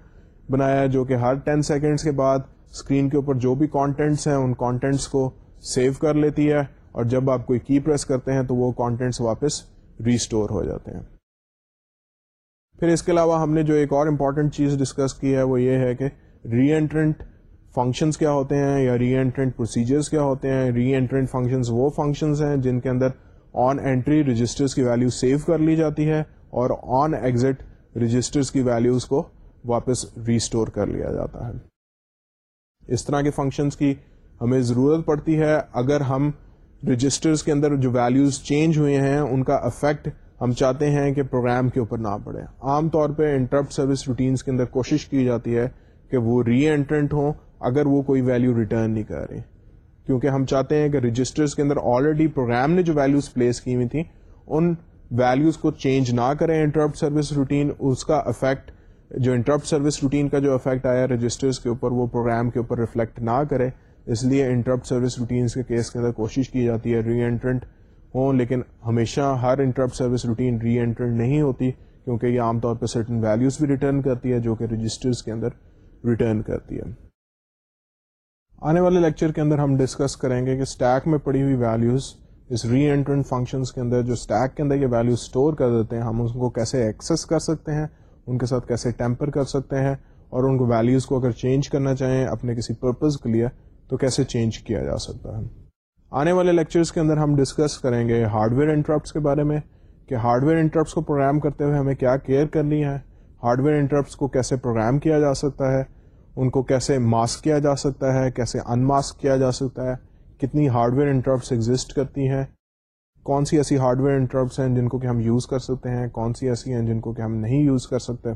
بنایا جو کہ ہر ٹین سیکنڈس کے بعد اسکرین کے اوپر جو بھی کانٹینٹس ہیں، ان کانٹینٹس کو سیو کر لیتی ہے اور جب آپ کوئی کی پریس کرتے ہیں تو وہ کانٹینٹس واپس ریسٹور ہو جاتے ہیں۔ پھر اس کے علاوہ ہم نے جو ایک اور امپورٹنٹ چیز ڈسکس کی ہے وہ یہ ہے کہ ری اینٹرنٹ فنکشنز کیا ہوتے ہیں یا ری اینٹرنٹ پروسیجرز کیا ہوتے ہیں؟ ری اینٹرنٹ فنکشنز وہ فنکشنز ہیں جن کے اندر آن اینٹری رجسٹرز کی ویلو سیو کر لی جاتی ہے اور آن ایگزٹ رجسٹرز کی ویلوز کو واپس ریسٹور کر لیا جاتا ہے۔ اس طرح کے فنکشنز کی ہمیں ضرورت پڑتی ہے۔ اگر ہم رجسٹرز کے اندر جو ویلوز چینج ہوئے ہیں، ان کا افیکٹ ہم چاہتے ہیں کہ پروگرام کے اوپر نہ پڑے۔ عام طور پہ انٹرپٹ سروس روٹینز کے اندر کوشش کی جاتی ہے کہ وہ ری اینٹرنٹ ہوں اگر وہ کوئی ویلو ریٹرن نہیں کر رہے۔ کیونکہ ہم چاہتے ہیں کہ رجسٹرز کے اندر آلریڈی پروگرام نے جو ویلوز پلیس کی ہوئی تھیں، ان ویلوز کو چینج نہ کریں انٹرپٹ سروس روٹین اس کا افیکٹ جو انٹرپٹ سروس روٹین کا جو افیکٹ آیا رجسٹرز کے اوپر، وہ پروگرام کے اوپر ریفلیکٹ نہ کرے۔ اس لیے انٹرپٹ سروس روٹینس کے کیس کے اندر کوشش کی جاتی ہے ری اینٹرنٹ ہوں، لیکن ہمیشہ ہر interrupt service routine reentrant نہیں ہوتی، کیونکہ یہ عام طور پہ سرٹن ویلوز بھی ریٹرن کرتی ہے، جو کہ رجسٹرز کے اندر ریٹرن کرتی ہے۔ آنے والے لیکچر کے اندر ہم ڈسکس کریں گے کہ اسٹیک میں پڑی ہوئی ویلوز اس ری اینٹرنٹ فنکشنس کے اندر جو اسٹیک کے اندر یہ ویلو اسٹور کر دیتے ہیں، ہم ان کو کیسے ایکسیس کر سکتے ہیں، ان کے ساتھ کیسے ٹیمپر کر سکتے ہیں اور ان کو ویلوز کو اگر چینج کرنا چاہیں اپنے کسی پرپز کے لیے تو کیسے چینج کیا جا سکتا ہے۔ آنے والے لیکچرز کے اندر ہم ڈسکس کریں گے ہارڈ ویئر انٹرپٹس کے بارے میں کہ ہارڈ ویئر انٹرپٹس کو پروگرام کرتے ہوئے ہمیں کیا کیئر کرنی ہے ہارڈ ویئر انٹرپٹس کو کیسے پروگرام کیا جا سکتا ہے ان کو کیسے ماسک کیا جا سکتا ہے، کیسے ان ماسک کیا جا سکتا ہے، کتنی ہارڈ ویئر انٹرپٹس ایگزٹ کرتی ہیں، کون سی ایسی ہارڈ ویئر انٹرپٹس ہیں جن کو کہ ہم یوز کر سکتے ہیں، کون سی ایسی ہیں جن کو کہ ہم نہیں یوز کر سکتے۔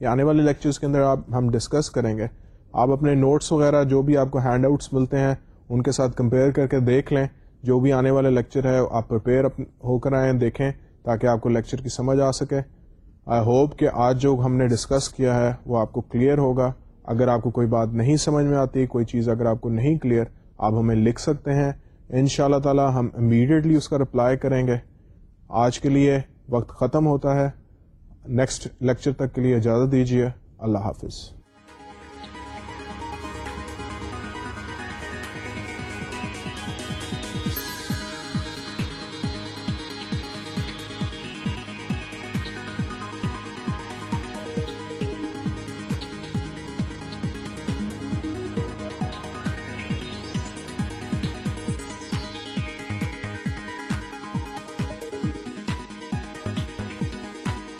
یہ آنے والے لیکچرز کے اندر آپ ہم ڈسکس کریں گے۔ آپ اپنے نوٹس وغیرہ جو بھی آپ کو ہینڈ آؤٹس ملتے ہیں، ان کے ساتھ کمپیئر کر کے دیکھ لیں۔ جو بھی آنے والے لیکچر ہے، آپ پریپیئر ہو کر آئیں، دیکھیں تاکہ آپ کو لیکچر کی سمجھ آ سکے۔ آئی ہوپ کہ آج جو ہم نے ڈسکس کیا ہے وہ آپ کو کلیئر ہوگا۔ اگر آپ کو کوئی بات نہیں سمجھ میں آتی، کوئی چیز اگر آپ کو نہیں کلیئر آپ ہمیں لکھ سکتے ہیں۔ ان شاء اللہ تعالیٰ ہم امیڈیٹلی اس کا رپلائی کریں گے۔ آج کے لیے وقت ختم ہوتا ہے۔ نیکسٹ لیکچر تک کے لیے اجازت دیجیے۔ اللہ حافظ۔